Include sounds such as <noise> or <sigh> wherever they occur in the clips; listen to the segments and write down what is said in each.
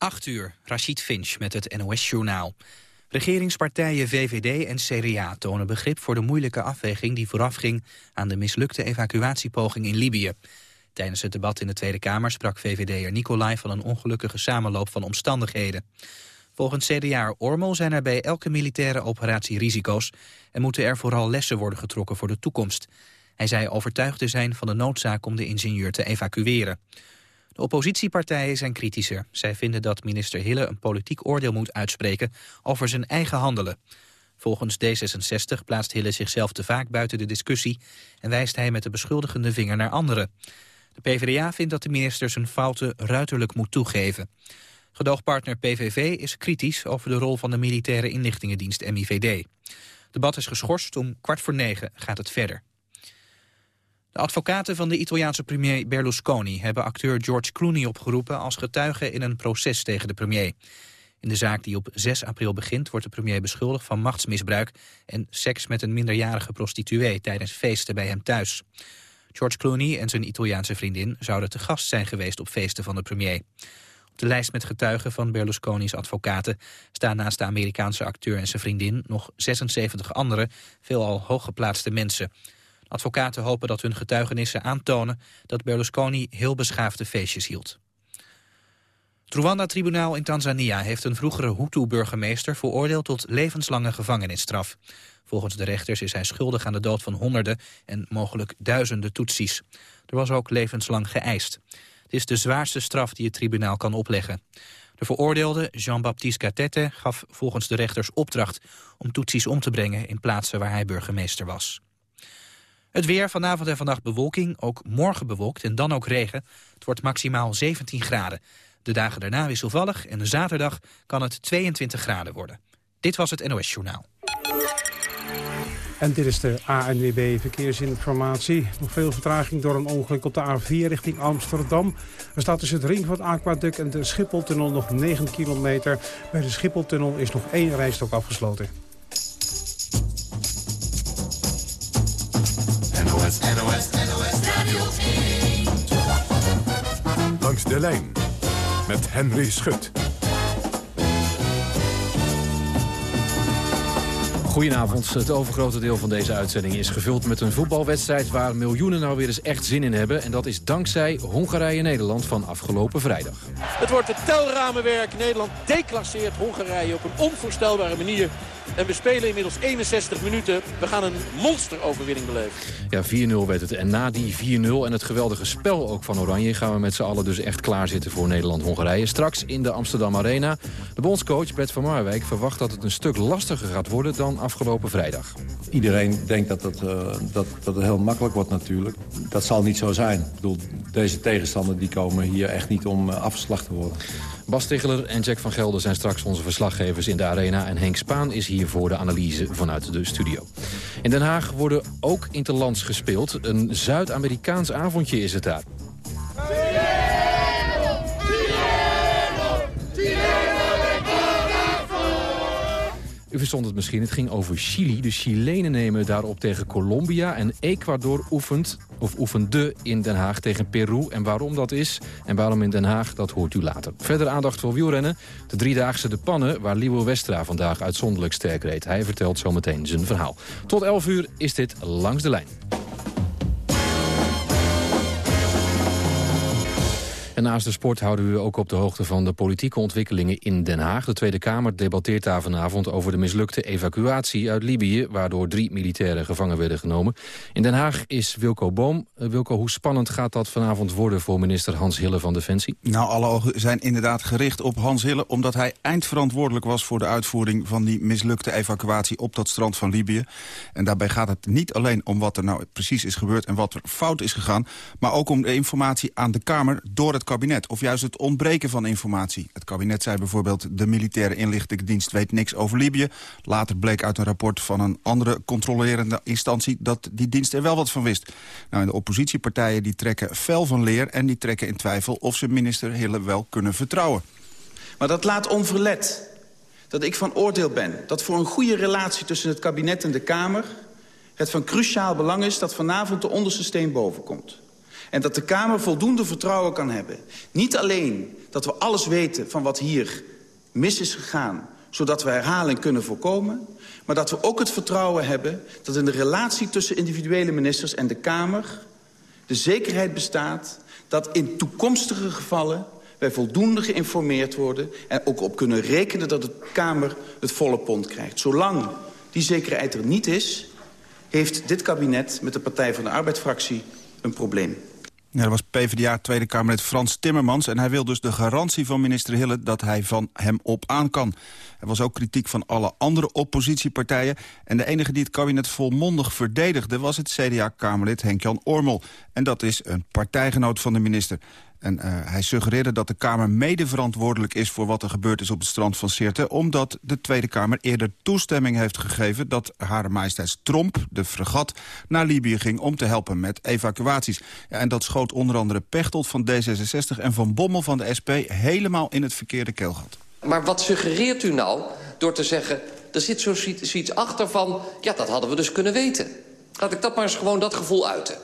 8 uur, Rachid Finch met het NOS-journaal. Regeringspartijen VVD en CDA tonen begrip voor de moeilijke afweging die voorafging aan de mislukte evacuatiepoging in Libië. Tijdens het debat in de Tweede Kamer sprak VVD'er Nicolai van een ongelukkige samenloop van omstandigheden. Volgens CDA Ormel zijn er bij elke militaire operatie risico's en moeten er vooral lessen worden getrokken voor de toekomst. Hij zei overtuigd te zijn van de noodzaak om de ingenieur te evacueren. Oppositiepartijen zijn kritischer. Zij vinden dat minister Hille een politiek oordeel moet uitspreken over zijn eigen handelen. Volgens D66 plaatst Hille zichzelf te vaak buiten de discussie... en wijst hij met de beschuldigende vinger naar anderen. De PvdA vindt dat de minister zijn fouten ruiterlijk moet toegeven. Gedoogpartner PVV is kritisch over de rol van de militaire inlichtingendienst MIVD. Debat is geschorst, om kwart voor negen gaat het verder. De advocaten van de Italiaanse premier Berlusconi hebben acteur George Clooney opgeroepen als getuige in een proces tegen de premier. In de zaak die op 6 april begint wordt de premier beschuldigd van machtsmisbruik en seks met een minderjarige prostituee tijdens feesten bij hem thuis. George Clooney en zijn Italiaanse vriendin zouden te gast zijn geweest op feesten van de premier. Op de lijst met getuigen van Berlusconi's advocaten staan naast de Amerikaanse acteur en zijn vriendin nog 76 andere, veelal hooggeplaatste mensen. Advocaten hopen dat hun getuigenissen aantonen dat Berlusconi heel beschaafde feestjes hield. Het Rwanda-tribunaal in Tanzania heeft een vroegere Hutu-burgemeester veroordeeld tot levenslange gevangenisstraf. Volgens de rechters is hij schuldig aan de dood van honderden en mogelijk duizenden Tutsis. Er was ook levenslang geëist. Het is de zwaarste straf die het tribunaal kan opleggen. De veroordeelde, Jean-Baptiste Gatete, gaf volgens de rechters opdracht om Tutsis om te brengen in plaatsen waar hij burgemeester was. Het weer, vanavond en vannacht bewolking, ook morgen bewolkt en dan ook regen. Het wordt maximaal 17 graden. De dagen daarna wisselvallig en zaterdag kan het 22 graden worden. Dit was het NOS Journaal. En dit is de ANWB Verkeersinformatie. Nog veel vertraging door een ongeluk op de A4 richting Amsterdam. Er staat tussen het Ringvat Aquaduct en de Schipholtunnel nog 9 kilometer. Bij de Schipholtunnel is nog één rijstok afgesloten. NOS, NOS, NOS Radio 1. Langs de lijn met Henry Schut. Goedenavond. Het overgrote deel van deze uitzending is gevuld met een voetbalwedstrijd... waar miljoenen nou weer eens echt zin in hebben. En dat is dankzij Hongarije-Nederland van afgelopen vrijdag. Het wordt het telramenwerk. Nederland declasseert Hongarije op een onvoorstelbare manier. En we spelen inmiddels 61 minuten. We gaan een monsteroverwinning beleven. Ja, 4-0 werd het. En na die 4-0 en het geweldige spel ook van Oranje... gaan we met z'n allen dus echt klaarzitten voor Nederland-Hongarije. Straks in de Amsterdam Arena. De bondscoach Bert van Marwijk verwacht dat het een stuk lastiger gaat worden... dan afgelopen vrijdag. Iedereen denkt dat het, uh, dat, dat het heel makkelijk wordt natuurlijk. Dat zal niet zo zijn. Ik bedoel, deze tegenstander die komen hier echt niet om uh, afgeslacht te worden. Bas Ticheler en Jack van Gelder zijn straks onze verslaggevers in de arena... en Henk Spaan is hier voor de analyse vanuit de studio. In Den Haag worden ook interlands gespeeld. Een Zuid-Amerikaans avondje is het daar. U verstond het misschien, het ging over Chili. De Chilenen nemen daarop tegen Colombia. En Ecuador oefent, of oefende in Den Haag tegen Peru. En waarom dat is en waarom in Den Haag, dat hoort u later. Verder aandacht voor wielrennen. De driedaagse De Pannen, waar Liewo Westra vandaag uitzonderlijk sterk reed. Hij vertelt zometeen zijn verhaal. Tot 11 uur is dit Langs de Lijn. Naast de sport houden we u ook op de hoogte van de politieke ontwikkelingen in Den Haag. De Tweede Kamer debatteert daar vanavond over de mislukte evacuatie uit Libië... waardoor drie militairen gevangen werden genomen. In Den Haag is Wilco Boom. Uh, Wilco, hoe spannend gaat dat vanavond worden voor minister Hans Hille van Defensie? Nou, alle ogen zijn inderdaad gericht op Hans Hille... omdat hij eindverantwoordelijk was voor de uitvoering van die mislukte evacuatie op dat strand van Libië. En daarbij gaat het niet alleen om wat er nou precies is gebeurd en wat er fout is gegaan... maar ook om de informatie aan de Kamer door het kabinet. Of juist het ontbreken van informatie. Het kabinet zei bijvoorbeeld... de militaire inlichtingendienst weet niks over Libië. Later bleek uit een rapport van een andere controlerende instantie... dat die dienst er wel wat van wist. Nou, de oppositiepartijen die trekken fel van leer... en die trekken in twijfel of ze minister Hille wel kunnen vertrouwen. Maar dat laat onverlet dat ik van oordeel ben... dat voor een goede relatie tussen het kabinet en de Kamer... het van cruciaal belang is dat vanavond de onderste steen boven komt. En dat de Kamer voldoende vertrouwen kan hebben. Niet alleen dat we alles weten van wat hier mis is gegaan... zodat we herhaling kunnen voorkomen... maar dat we ook het vertrouwen hebben dat in de relatie tussen individuele ministers en de Kamer... de zekerheid bestaat dat in toekomstige gevallen wij voldoende geïnformeerd worden... en ook op kunnen rekenen dat de Kamer het volle pond krijgt. Zolang die zekerheid er niet is... heeft dit kabinet met de Partij van de Arbeidsfractie een probleem. Ja, dat was PvdA Tweede Kamerlid Frans Timmermans... en hij wil dus de garantie van minister Hille dat hij van hem op aan kan. Er was ook kritiek van alle andere oppositiepartijen... en de enige die het kabinet volmondig verdedigde... was het CDA-Kamerlid Henk-Jan Ormel. En dat is een partijgenoot van de minister. En uh, hij suggereerde dat de Kamer mede verantwoordelijk is... voor wat er gebeurd is op het strand van Sirte... omdat de Tweede Kamer eerder toestemming heeft gegeven... dat Hare Majesteits Tromp, de fregat, naar Libië ging... om te helpen met evacuaties. En dat schoot onder andere Pechtold van D66... en Van Bommel van de SP helemaal in het verkeerde keelgat. Maar wat suggereert u nou door te zeggen... er zit zoiets achter van... ja, dat hadden we dus kunnen weten. Laat ik dat maar eens gewoon dat gevoel uiten.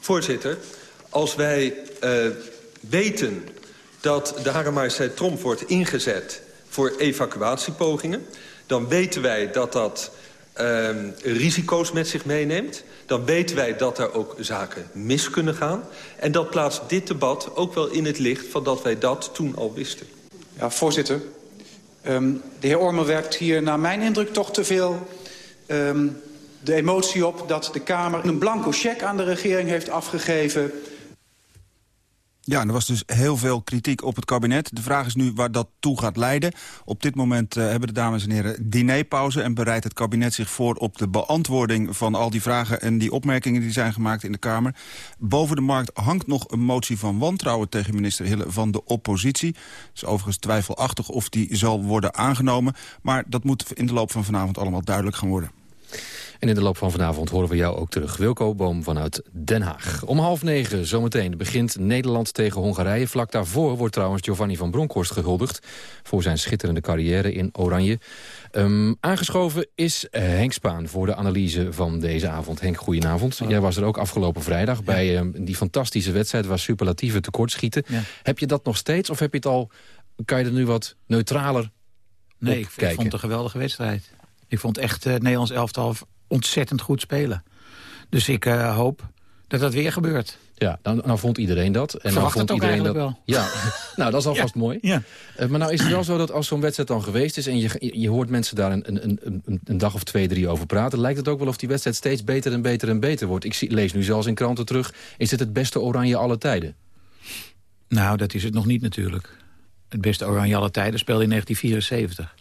Voorzitter, als wij uh, weten dat de Hare Majesteit Tromp wordt ingezet voor evacuatiepogingen... dan weten wij dat dat uh, risico's met zich meeneemt. Dan weten wij dat er ook zaken mis kunnen gaan. En dat plaatst dit debat ook wel in het licht van dat wij dat toen al wisten. Ja, voorzitter. Um, de heer Ormel werkt hier naar mijn indruk toch te veel... Um, de emotie op dat de Kamer een blanco cheque aan de regering heeft afgegeven... Ja, er was dus heel veel kritiek op het kabinet. De vraag is nu waar dat toe gaat leiden. Op dit moment uh, hebben de dames en heren dinerpauze... en bereidt het kabinet zich voor op de beantwoording van al die vragen... en die opmerkingen die zijn gemaakt in de Kamer. Boven de markt hangt nog een motie van wantrouwen... tegen minister Hille van de oppositie. Het is overigens twijfelachtig of die zal worden aangenomen. Maar dat moet in de loop van vanavond allemaal duidelijk gaan worden. En in de loop van vanavond horen we jou ook terug. Wilco Boom vanuit Den Haag. Om half negen zometeen begint Nederland tegen Hongarije. Vlak daarvoor wordt trouwens Giovanni van Bronckhorst gehuldigd... voor zijn schitterende carrière in Oranje. Um, aangeschoven is Henk Spaan voor de analyse van deze avond. Henk, goedenavond. Jij was er ook afgelopen vrijdag ja. bij um, die fantastische wedstrijd... waar superlatieve tekortschieten. Ja. Heb je dat nog steeds of heb je het al, kan je er nu wat neutraler Nee, ik, ik, vond het een geweldige wedstrijd. Ik vond echt uh, het Nederlands elftal ontzettend goed spelen. Dus ik uh, hoop dat dat weer gebeurt. Ja, nou, nou vond iedereen dat. En nou vond iedereen dat. Wel. Ja, <laughs> nou dat is alvast ja. mooi. Ja. Uh, maar nou is het wel zo dat als zo'n wedstrijd dan geweest is... en je, je hoort mensen daar een, een, een, een dag of twee, drie over praten... lijkt het ook wel of die wedstrijd steeds beter en beter en beter wordt. Ik zie, lees nu zelfs in kranten terug... is het het beste oranje alle tijden? Nou, dat is het nog niet natuurlijk. Het beste oranje alle tijden speelde in 1974.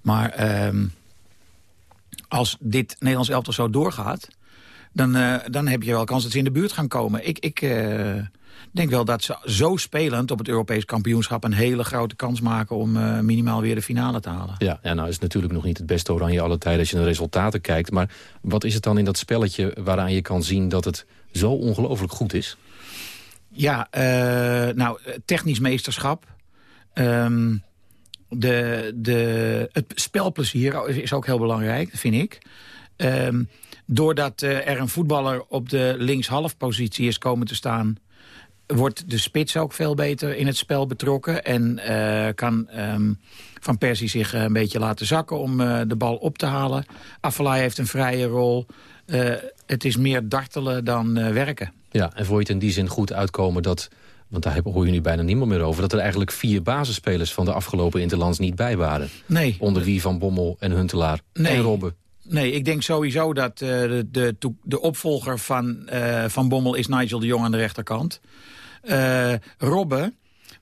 Maar... Uh, als dit Nederlands elftal zo doorgaat... Dan, uh, dan heb je wel kans dat ze in de buurt gaan komen. Ik, ik uh, denk wel dat ze zo spelend op het Europees kampioenschap... een hele grote kans maken om uh, minimaal weer de finale te halen. Ja, ja, nou is het natuurlijk nog niet het beste oranje alle tijden... als je naar de resultaten kijkt. Maar wat is het dan in dat spelletje waaraan je kan zien... dat het zo ongelooflijk goed is? Ja, nou, technisch meesterschap... Um, de, de, het spelplezier is ook heel belangrijk, vind ik. Um, doordat uh, er een voetballer op de linkshalfpositie is komen te staan... wordt de spits ook veel beter in het spel betrokken... en uh, kan um, Van Persie zich een beetje laten zakken om de bal op te halen. Afellay heeft een vrije rol. het is meer dartelen dan werken. Ja, en voor je het in die zin goed uitkomen dat want daar hoor je nu bijna niemand meer over... dat er eigenlijk vier basisspelers van de afgelopen Interlands niet bij waren. Nee. Onder wie Van Bommel en Huntelaar nee. en Robben. Nee, ik denk sowieso dat uh, de, de, de opvolger van, uh, van Bommel is Nigel de Jong aan de rechterkant. Uh, Robben,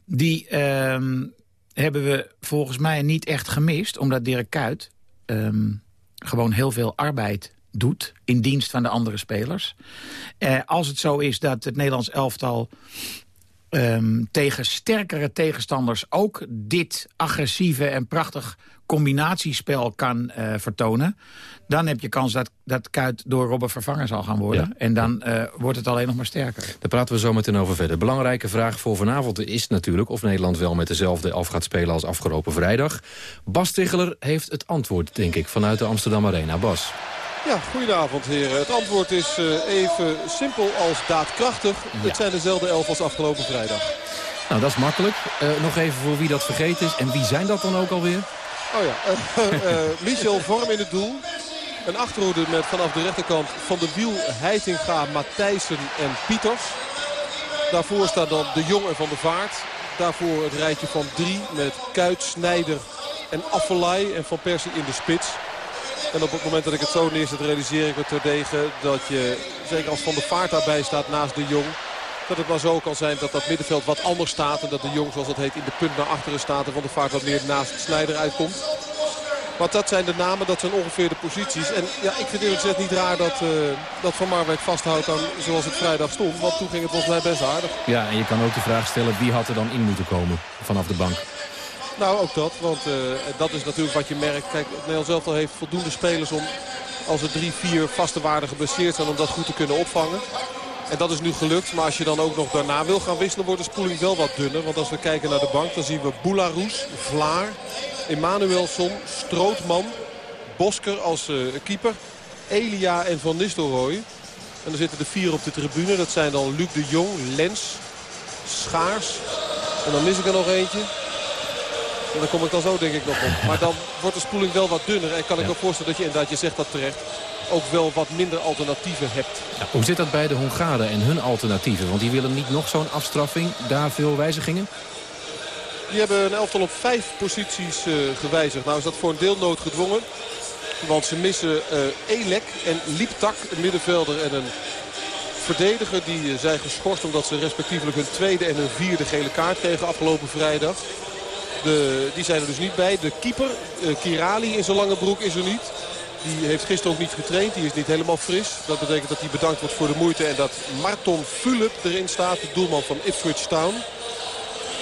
die um, hebben we volgens mij niet echt gemist... omdat Dirk Kuyt um, gewoon heel veel arbeid doet in dienst van de andere spelers. als het zo is dat het Nederlands elftal um, tegen sterkere tegenstanders ook dit agressieve en prachtig combinatiespel kan uh, vertonen... dan heb je kans dat, dat Kuit door Robben vervangen zal gaan worden. Ja. En dan uh, wordt het alleen nog maar sterker. Daar praten we zo meteen over verder. Belangrijke vraag voor vanavond is natuurlijk... of Nederland wel met dezelfde elf gaat spelen als afgelopen vrijdag. Bas Ticheler heeft het antwoord, denk ik, vanuit de Amsterdam Arena. Bas. Ja, goedenavond heren. Het antwoord is uh, even simpel als daadkrachtig. Ja. Het zijn dezelfde elf als afgelopen vrijdag. Nou, dat is makkelijk. Uh, nog even voor wie dat vergeten is. En wie zijn dat dan ook alweer? Oh ja, uh, <laughs> Michel Vorm in het doel. Een achterhoede met vanaf de rechterkant Van de Wiel, Heitinga, Matthijssen en Pieters. Daarvoor staat dan De Jong en Van der Vaart. Daarvoor het rijtje van drie met Kuit, Snijder en Affelay en Van Persie in de spits. En op het moment dat ik het zo neerzet realiseer ik me terdege dat je, zeker als Van der Vaart daarbij staat naast De Jong... dat het maar zo kan zijn dat dat middenveld wat anders staat. En dat De Jong, zoals dat heet, in de punt naar achteren staat. En Van der Vaart wat meer naast Snijder uitkomt. Want dat zijn de namen, dat zijn ongeveer de posities. En ja, ik vind het niet raar dat, uh, dat Van Marwijk vasthoudt aan zoals het vrijdag stond. Want toen ging het volgens mij best aardig. Ja, en je kan ook de vraag stellen wie had er dan in moeten komen vanaf de bank. Nou, ook dat. Want uh, dat is natuurlijk wat je merkt. Kijk, het Nederlands elftal heeft voldoende spelers om... als er drie, vier vaste waarden geblesseerd zijn... om dat goed te kunnen opvangen. En dat is nu gelukt. Maar als je dan ook nog daarna wil gaan wisselen... wordt de spoeling wel wat dunner. Want als we kijken naar de bank... dan zien we Boularus, Vlaar, Emanuelson, Strootman... Bosker als uh, keeper... Elia en Van Nistelrooy. En dan zitten de vier op de tribune. Dat zijn dan Luc de Jong, Lens, Schaars. En dan mis ik er nog eentje. En daar kom ik dan zo denk ik nog op. Maar dan wordt de spoeling wel wat dunner. En kan ik me voorstellen dat je inderdaad, je zegt dat terecht, ook wel wat minder alternatieven hebt. Ja, hoe zit dat bij de Hongaren en hun alternatieven? Want die willen niet nog zo'n afstraffing, daar veel wijzigingen? Die hebben een elftal op vijf posities uh, gewijzigd. Nou is dat voor een deel noodgedwongen. Want ze missen uh, Elek en Lieptak, een middenvelder en een verdediger. Die zijn geschorst omdat ze respectievelijk hun tweede en hun vierde gele kaart kregen afgelopen vrijdag. De, die zijn er dus niet bij. De keeper, uh, Kirali in zijn lange broek is er niet. Die heeft gisteren ook niet getraind. Die is niet helemaal fris. Dat betekent dat hij bedankt wordt voor de moeite. En dat Marton Philip erin staat. De doelman van Ipswich Town.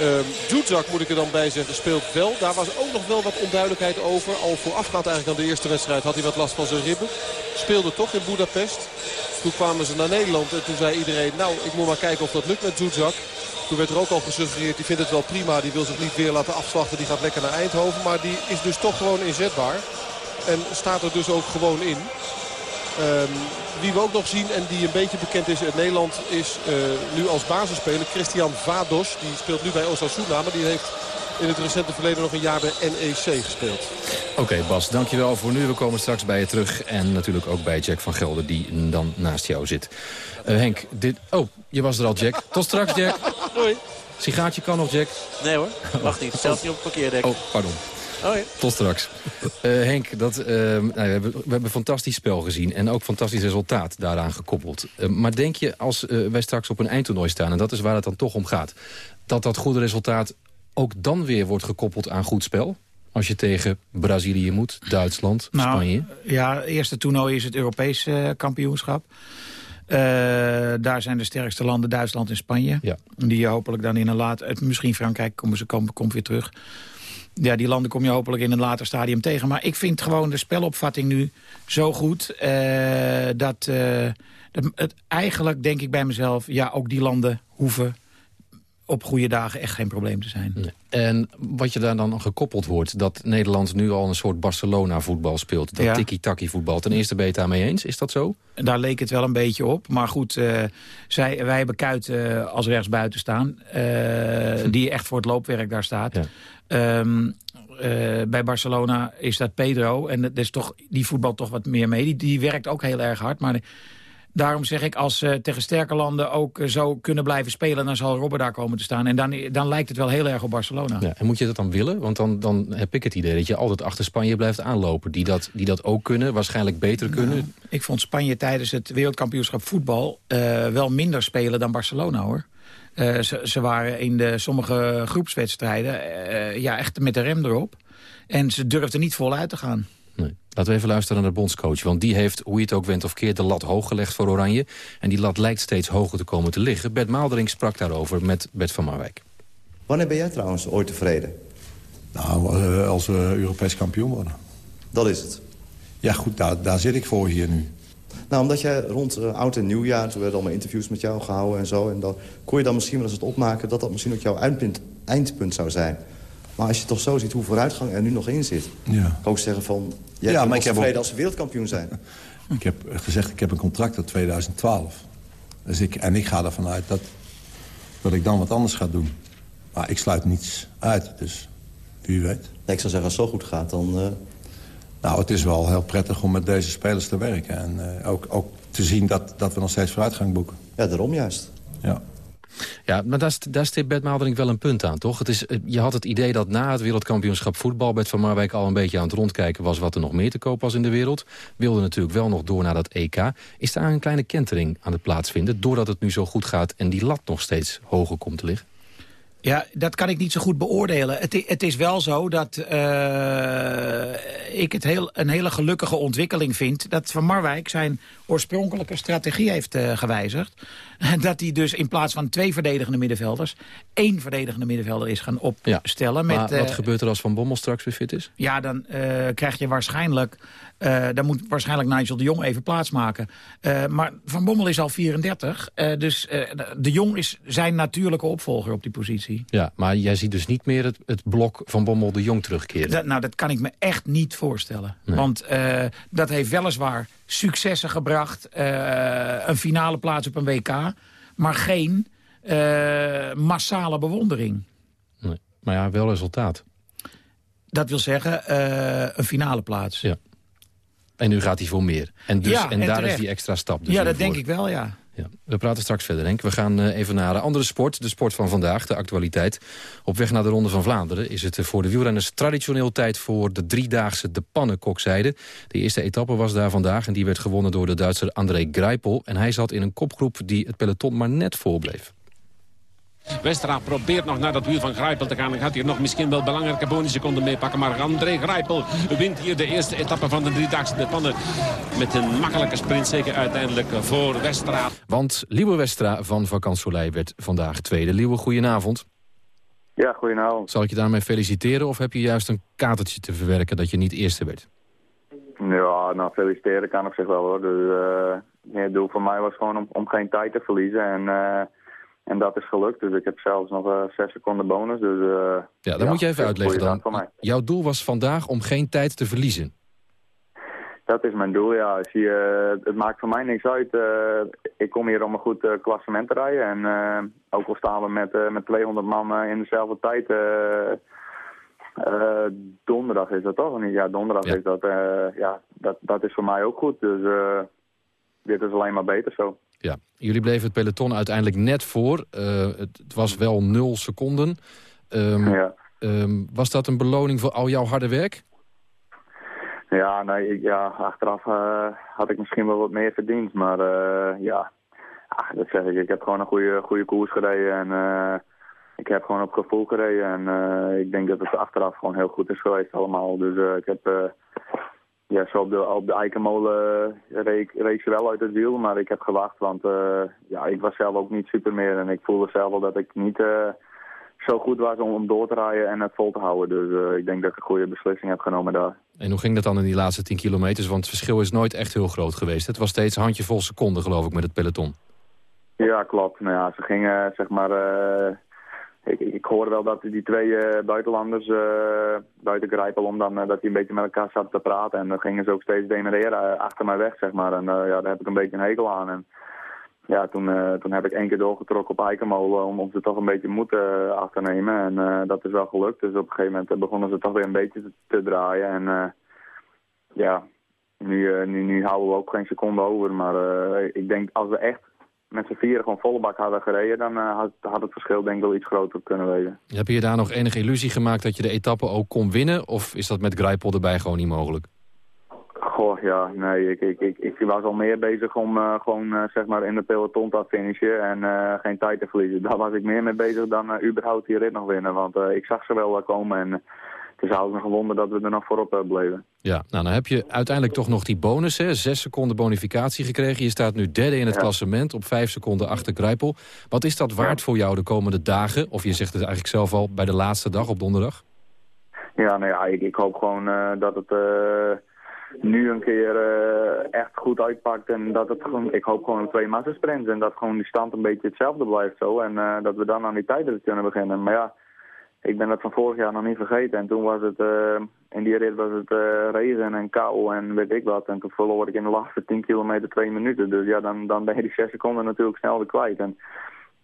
Uh, moet ik er dan bij zeggen speelt wel. Daar was ook nog wel wat onduidelijkheid over. Al voorafgaand eigenlijk aan de eerste wedstrijd had hij wat last van zijn ribben. Speelde toch in Budapest. Toen kwamen ze naar Nederland en toen zei iedereen... nou, ik moet maar kijken of dat lukt met Zuzak. Toen werd er ook al gesuggereerd, die vindt het wel prima. Die wil zich niet weer laten afslachten. Die gaat lekker naar Eindhoven. Maar die is dus toch gewoon inzetbaar. En staat er dus ook gewoon in. Um, wie we ook nog zien en die een beetje bekend is in Nederland... is uh, nu als basisspeler Christian Vados. Die speelt nu bij Osasuna, maar die heeft in het recente verleden nog een jaar bij NEC gespeeld. Oké okay, Bas, dankjewel voor nu. We komen straks bij je terug. En natuurlijk ook bij Jack van Gelder die dan naast jou zit. Uh, Henk, dit... Oh, je was er al, Jack. Tot straks, Jack. <laughs> Doei. Sigaartje kan nog, Jack? Nee hoor, wacht niet. <laughs> Zelfs niet op het parkeerdek. Oh, pardon. Oh, ja. Tot straks. Uh, Henk, dat, uh, nou, we, hebben, we hebben een fantastisch spel gezien. En ook fantastisch resultaat daaraan gekoppeld. Uh, maar denk je, als wij straks op een eindtoernooi staan... en dat is waar het dan toch om gaat... dat dat goede resultaat ook dan weer wordt gekoppeld aan goed spel? Als je tegen Brazilië moet, Duitsland, nou, Spanje? Ja, eerste toernooi is het Europese kampioenschap. Uh, daar zijn de sterkste landen Duitsland en Spanje. Ja. Die hopelijk dan in een later... Misschien Frankrijk komen ze komt, komt weer terug. Ja, die landen kom je hopelijk in een later stadium tegen. Maar ik vind gewoon de spelopvatting nu zo goed... Uh, dat, dat het eigenlijk denk ik bij mezelf... ja, ook die landen hoeven op goede dagen echt geen probleem te zijn. Nee. En wat je daar dan gekoppeld wordt... dat Nederland nu al een soort Barcelona-voetbal speelt. Dat ja. tiki-taki voetbal. Ten eerste ben je het daarmee eens, is dat zo? Daar leek het wel een beetje op. Maar goed, uh, zij, wij hebben Kuit uh, als rechtsbuiten staan. Uh, die echt voor het loopwerk daar staat. Ja. Um, bij Barcelona is dat Pedro. En dat is toch, die voetbal toch wat meer mee. Die, die werkt ook heel erg hard. Maar... Daarom zeg ik, als ze tegen sterke landen ook uh, zo kunnen blijven spelen... dan zal Robben daar komen te staan. En dan, dan lijkt het wel heel erg op Barcelona. Ja, en moet je dat dan willen? Want dan, dan heb ik het idee dat je altijd achter Spanje blijft aanlopen. Die dat, die dat ook kunnen, waarschijnlijk beter kunnen. Nou, ik vond Spanje tijdens het wereldkampioenschap voetbal... Uh, wel minder spelen dan Barcelona, hoor. Uh, ze, ze, waren in de sommige groepswedstrijden ja, echt met de rem erop. En ze durfden niet voluit te gaan. Nee. Laten we even luisteren naar de bondscoach. Want die heeft, hoe je het ook went of keert, de lat hoog gelegd voor Oranje. En die lat lijkt steeds hoger te komen te liggen. Bert Maaldering sprak daarover met Bert van Marwijk. Wanneer ben jij trouwens ooit tevreden? Nou, uh, als we Europees kampioen worden. Dat is het? Ja, goed, daar, daar zit ik voor hier nu. Nou, omdat jij rond uh, oud en nieuwjaar... toen werden allemaal interviews met jou gehouden en zo... en dan kon je dan misschien wel eens het opmaken... dat dat misschien ook jouw eindpunt, eindpunt zou zijn. Maar als je toch zo ziet hoe vooruitgang er nu nog in zit... Ja. kan ik ook zeggen van... Jij ja, maar ik heb tevreden als ze wereldkampioen zijn. <laughs> Ik heb gezegd, ik heb een contract tot 2012. Dus ik, en ik ga ervan uit dat, dat ik dan wat anders ga doen. Maar ik sluit niets uit, dus wie weet. ik zou zeggen, als het zo goed gaat, dan... Uh... Nou, het is wel heel prettig om met deze spelers te werken. En uh, ook, ook te zien dat, dat we nog steeds vooruitgang boeken. Ja, daarom juist. Ja. Ja, maar daar, daar stipt Bert Maalderink wel een punt aan, toch? Het is, eh, je had het idee dat na het wereldkampioenschap voetbal... Bert van Marwijk al een beetje aan het rondkijken was... wat er nog meer te koop was in de wereld. Wilde natuurlijk wel nog door naar dat EK. Is daar een kleine kentering aan het plaatsvinden... doordat het nu zo goed gaat en die lat nog steeds hoger komt te liggen? Ja, dat kan ik niet zo goed beoordelen. Het, het is wel zo dat uh, ik het heel, een hele gelukkige ontwikkeling vind... dat Van Marwijk zijn oorspronkelijke strategie heeft uh, gewijzigd. <laughs> Dat hij dus in plaats van twee verdedigende middenvelders... één verdedigende middenvelder is gaan opstellen. Ja, met, wat uh, gebeurt er als Van Bommel straks weer fit is? Ja, dan krijg je waarschijnlijk... dan moet waarschijnlijk Nigel de Jong even plaatsmaken. maar Van Bommel is al 34. dus de Jong is zijn natuurlijke opvolger op die positie. Ja, maar jij ziet dus niet meer het, het blok van Bommel de Jong terugkeren? Dat, nou, dat kan ik me echt niet voorstellen. Want uh, dat heeft weliswaar successen gebracht. Uh, een finale plaats op een WK. Maar geen uh, massale bewondering. Nee. Maar ja, wel resultaat. Dat wil zeggen, een finale plaats. Ja. En nu gaat hij voor meer. En, dus, ja, en, en daar terecht. is die extra stap dus Ja, dat denk ik wel, ja. Ja, we praten straks verder, Henk. We gaan uh, even naar een andere sport, de sport van vandaag, de actualiteit. Op weg naar de Ronde van Vlaanderen is het voor de wielrenners traditioneel tijd voor de driedaagse de Pannenkokzijde. De eerste etappe was daar vandaag en die werd gewonnen door de Duitser André Greipel. En hij zat in een kopgroep die het peloton maar net voorbleef. Westra probeert nog naar dat wiel van Grijpel te gaan. Dan gaat hier nog misschien wel belangrijke bonusseconden meepakken. Maar André Grijpel wint hier de eerste etappe van de driedaagse de pannen. Met een makkelijke sprint zeker uiteindelijk voor Westra. Want Liewe Westra van Vakantsolei werd vandaag tweede. Liewe, goedenavond. Ja, goedenavond. Zal ik je daarmee feliciteren of heb je juist een katertje te verwerken dat je niet eerste werd? Ja, nou feliciteren kan op zich wel hoor. Dus, uh, het doel voor mij was gewoon om, om geen tijd te verliezen. En... Uh, en dat is gelukt, dus ik heb zelfs nog uh, zes seconden bonus. Dus, uh, ja, dan moet je even uitleggen dan. Jouw doel was vandaag om geen tijd te verliezen. Dat is mijn doel, ja. Zie, uh, het maakt voor mij niks uit. ik kom hier om een goed klassement te rijden. En ook al staan we met, met 200 man in dezelfde tijd... donderdag is dat toch? Niet? Ja, donderdag is dat. ja, dat. Dat is voor mij ook goed. Dus dit is alleen maar beter zo. Ja, jullie bleven het peloton uiteindelijk net voor. Uh, het, het, was wel nul seconden. Um, ja. um, was dat een beloning voor al jouw harde werk? Ja, nee, ja achteraf uh, had ik misschien wel wat meer verdiend. Maar uh, ja, ah, dat zeg ik. Ik heb gewoon een goede, goede koers gereden. En ik heb gewoon op gevoel gereden. En ik denk dat het achteraf gewoon heel goed is geweest allemaal. Dus ik heb ja, zo op de, op de Eikenmolen reek, reek ze wel uit het wiel, maar ik heb gewacht, want uh, ja, ik was zelf ook niet super meer en ik voelde zelf wel dat ik niet uh, zo goed was om, om door te rijden en het vol te houden. Dus uh, ik denk dat ik een goede beslissing heb genomen daar. En hoe ging dat dan in die laatste 10 kilometers? Want het verschil is nooit echt heel groot geweest. Het was steeds een handjevol seconden geloof ik met het peloton. Ja, klopt. Nou ja, ze gingen zeg maar ik, ik hoorde wel dat die twee uh, buitenlanders uh, buiten Grijpel om dan, uh, dat die een beetje met elkaar zaten te praten. En dan gingen ze ook steeds demereren achter mij weg, zeg maar. En ja, daar heb ik een beetje een hekel aan. En ja, toen, toen heb ik één keer doorgetrokken op Eikenmolen om, om ze toch een beetje moed af te nemen. En dat is wel gelukt. Dus op een gegeven moment begonnen ze toch weer een beetje te, te draaien. En ja, nu, nu, nu houden we ook geen seconde over. Maar ik denk als we echt met z'n vieren gewoon volle bak hadden gereden... dan uh, had, had, het verschil denk ik wel iets groter kunnen wezen. Heb je daar nog enige illusie gemaakt dat je de etappe ook kon winnen? Of is dat met Grijpel erbij gewoon niet mogelijk? Goh, ja, nee, ik, ik, ik, ik was al meer bezig om uh, gewoon uh, zeg maar in de peloton te finishen en geen tijd te verliezen. <laughs> Daar was ik meer mee bezig dan überhaupt die rit nog winnen, want ik zag ze wel komen en het is eigenlijk nog een wonder dat we er nog voorop uh, bleven. Ja, nou dan heb je uiteindelijk toch nog die bonus, hè? Zes seconden bonificatie gekregen. Je staat nu derde in het klassement op vijf seconden achter Grijpel. Wat is dat waard voor jou de komende dagen? Of je zegt het eigenlijk zelf al bij de laatste dag op donderdag? Ja, nou ja, ik, ik hoop gewoon uh, dat het... Uh, nu een keer uh, echt goed uitpakt. En dat het gewoon, ik hoop gewoon twee massasprints. En dat gewoon die stand een beetje hetzelfde blijft zo. En dat we dan aan die tijden kunnen beginnen. Maar ja, ik ben dat van vorig jaar nog niet vergeten. En toen was het, uh, in die rit was het uh, regen en kou en weet ik wat. En toen verloor ik in de laatste 10 kilometer twee minuten. Dus ja, dan, dan ben je die zes seconden natuurlijk snel weer kwijt. En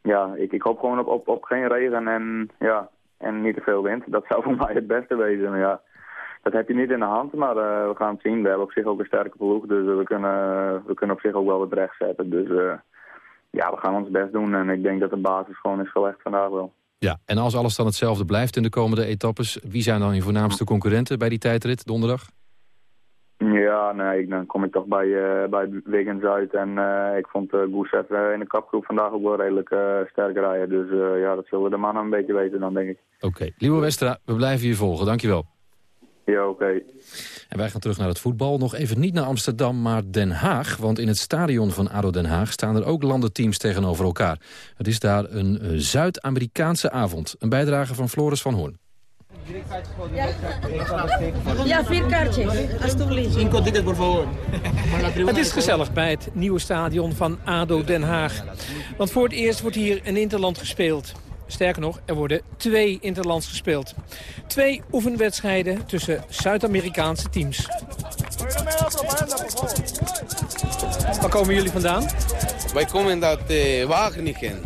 ja, ik, ik hoop gewoon op, op, op geen regen en, ja, en niet te veel wind. Dat zou <laughs> voor mij het beste wezen. Maar ja, dat heb je niet in de hand, maar uh, we gaan het zien. We hebben op zich ook een sterke ploeg, dus we, kunnen, we kunnen op zich ook wel wat recht zetten. Dus ja, we gaan ons best doen en ik denk dat de basis gewoon is gelegd vandaag wel. Ja, en als alles dan hetzelfde blijft in de komende etappes... wie zijn dan je voornaamste concurrenten bij die tijdrit donderdag? Ja, nee, dan kom ik toch bij, uh, bij Wiggins uit. En uh, ik vond uh, in de kapgroep vandaag ook wel redelijk sterk rijden. Dus ja, dat zullen de mannen een beetje weten dan, denk ik. Oké, okay. Lieve Westra, we blijven je volgen. Dankjewel. Ja, oké. En wij gaan terug naar het voetbal. Nog even niet naar Amsterdam, maar Den Haag. Want in het stadion van ADO Den Haag staan er ook landenteams tegenover elkaar. Het is daar een uh, Zuid-Amerikaanse avond. Een bijdrage van Floris van Hoorn. Ja, ja vier kaartjes, alsjeblieft. Cinco tickets, por favor. Het is gezellig bij het nieuwe stadion van ADO Den Haag. Want voor het eerst wordt hier een interland gespeeld. Sterker nog, er worden twee interlands gespeeld. Twee oefenwedstrijden tussen Zuid-Amerikaanse teams. Waar komen jullie vandaan? Wij komen uit uh, Wageningen.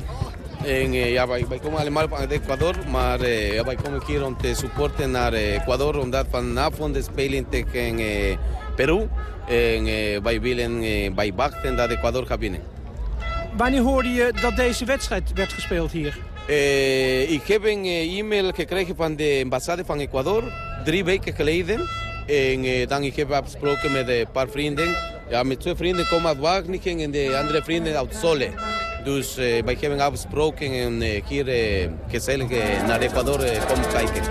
En, uh, ja, wij, wij komen allemaal uit Ecuador, maar uh, ja, wij komen hier om te supporten naar Ecuador, omdat vanavond spelen tegen uh, Peru. En wij willen, wij wachten dat Ecuador gaat winnen. Wanneer hoorde je dat deze wedstrijd werd gespeeld hier? Uh, ik heb een e-mail gekregen van de ambassade van Ecuador drie weken geleden. En uh, dan ik heb afgesproken met een paar vrienden. Ja, met twee vrienden komen uit Wageningen en de andere vrienden uit Sole. Dus wij hebben afgesproken en hier gezellig naar Ecuador komen kijken.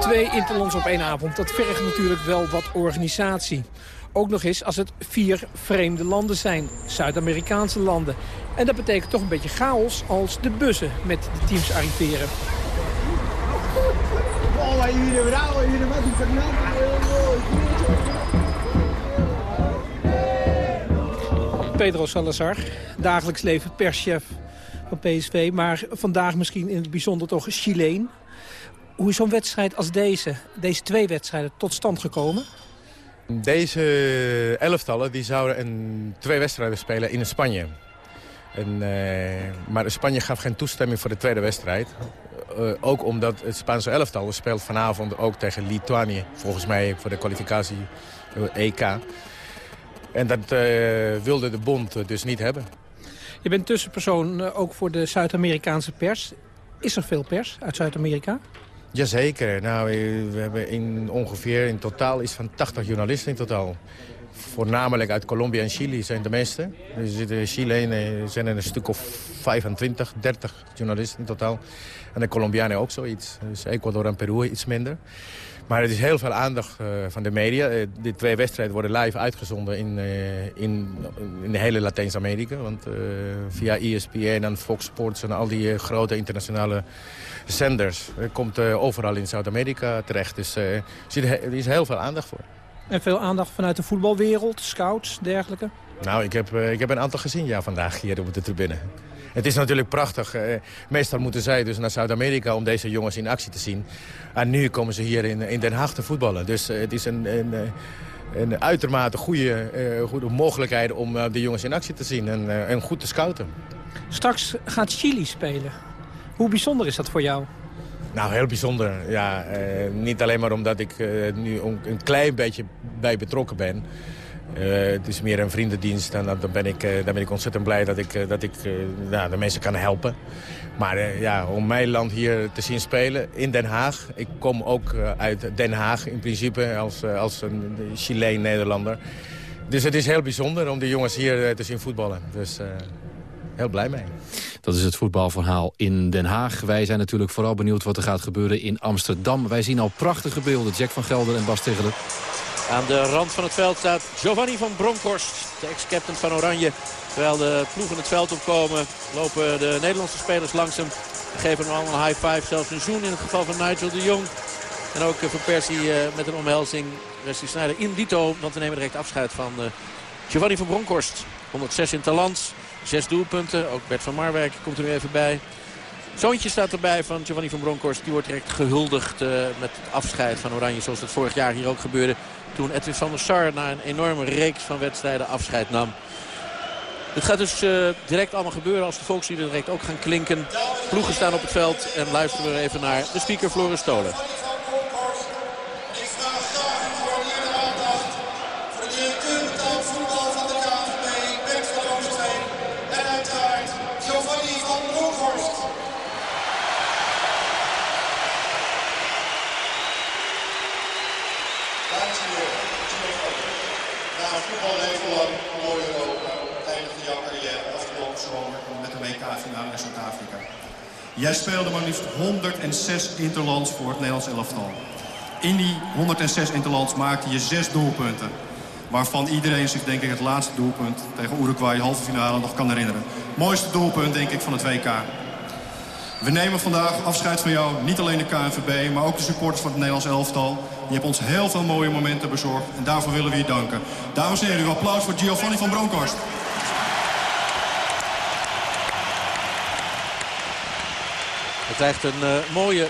Twee interlands op één avond, dat vergt natuurlijk wel wat organisatie. Ook nog eens als het vier vreemde landen zijn, Zuid-Amerikaanse landen. En dat betekent toch een beetje chaos als de bussen met de teams arriveren. Pedro Salazar, dagelijks leven perschef van PSV, maar vandaag misschien in het bijzonder toch Chileen. Hoe is zo'n wedstrijd als deze, deze twee wedstrijden, tot stand gekomen? Deze elftallen die zouden een, twee wedstrijden spelen in Spanje. En, uh, maar Spanje gaf geen toestemming voor de tweede wedstrijd. Uh, ook omdat het Spaanse elftal speelt vanavond ook tegen Lituanië. Volgens mij voor de kwalificatie EK. En dat wilde de bond dus niet hebben. Je bent tussenpersoon ook voor de Zuid-Amerikaanse pers. Is er veel pers uit Zuid-Amerika? Jazeker. Nou, we hebben in ongeveer in totaal iets van 80 journalisten in totaal. Voornamelijk uit Colombia en Chili zijn de meeste. Dus in Chile zijn er een stuk of 25, 30 journalisten in totaal. En de Colombianen ook zoiets. Dus Ecuador en Peru iets minder. Maar het is heel veel aandacht uh, van de media. De twee wedstrijden worden live uitgezonden in, in, in de hele Latijns-Amerika. Want via ESPN en Fox Sports en al die grote internationale zenders... komt overal in Zuid-Amerika terecht. Dus er is heel veel aandacht voor. En veel aandacht vanuit de voetbalwereld, scouts, dergelijke? Nou, ik heb, ik heb een aantal gezien ja, vandaag hier op de tribune. Het is natuurlijk prachtig. meestal moeten zij dus naar Zuid-Amerika om deze jongens in actie te zien. En nu komen ze hier in, in Den Haag te voetballen. Dus het is een, een, een uitermate goede, goede mogelijkheid om de jongens in actie te zien en, en goed te scouten. Straks gaat Chili spelen. Hoe bijzonder is dat voor jou? Nou, heel bijzonder. Ja, uh, niet alleen maar omdat ik uh, nu een klein beetje bij betrokken ben. Uh, het is meer een vriendendienst en dan ben ik, uh, dan ben ik ontzettend blij dat ik, dat ik nou, de mensen kan helpen. Maar ja, om mijn land hier te zien spelen in Den Haag. Ik kom ook uit Den Haag in principe als, als een Chileen-Nederlander. Dus het is heel bijzonder om de jongens hier te zien voetballen. Dus heel blij mee. Dat is het voetbalverhaal in Den Haag. Wij zijn natuurlijk vooral benieuwd wat er gaat gebeuren in Amsterdam. Wij zien al prachtige beelden. Jack van Gelder en Bas Tegeler. Aan de rand van het veld staat Giovanni van Bronckhorst, de ex-captain van Oranje. Terwijl de ploegen het veld opkomen, lopen de Nederlandse spelers langs hem. Geven hem allemaal een high five, zelfs een zoen in het geval van Nigel de Jong. En ook Van Persie met een omhelzing. Wesley Sneijder in dito, want we nemen direct afscheid van Giovanni van Bronckhorst. 106 in talent. Zes doelpunten. Ook Bert van Marwijk komt er nu even bij. Zoontje staat erbij van Giovanni van Bronckhorst. Die wordt direct gehuldigd uh, met het afscheid van Oranje. Zoals dat vorig jaar hier ook gebeurde. Toen Edwin van der Sar na een enorme reeks van wedstrijden afscheid nam. Het gaat dus uh, direct allemaal gebeuren als de volkslieden direct ook gaan klinken. Ploegen staan op het veld en luisteren we even naar de speaker Floris Stolen. Jij speelde maar liefst 106 interlands voor het Nederlands elftal. In die 106 interlands maakte je zes doelpunten. Waarvan iedereen zich denk ik het laatste doelpunt tegen Uruguay halve finale nog kan herinneren. Mooiste doelpunt denk ik van het WK. We nemen vandaag afscheid van jou, niet alleen de KNVB, maar ook de supporters van het Nederlands elftal. Je hebt ons heel veel mooie momenten bezorgd en daarvoor willen we je danken. Dames en heren, uw applaus voor Giovanni van Bronckhorst. Hij krijgt een uh, mooie,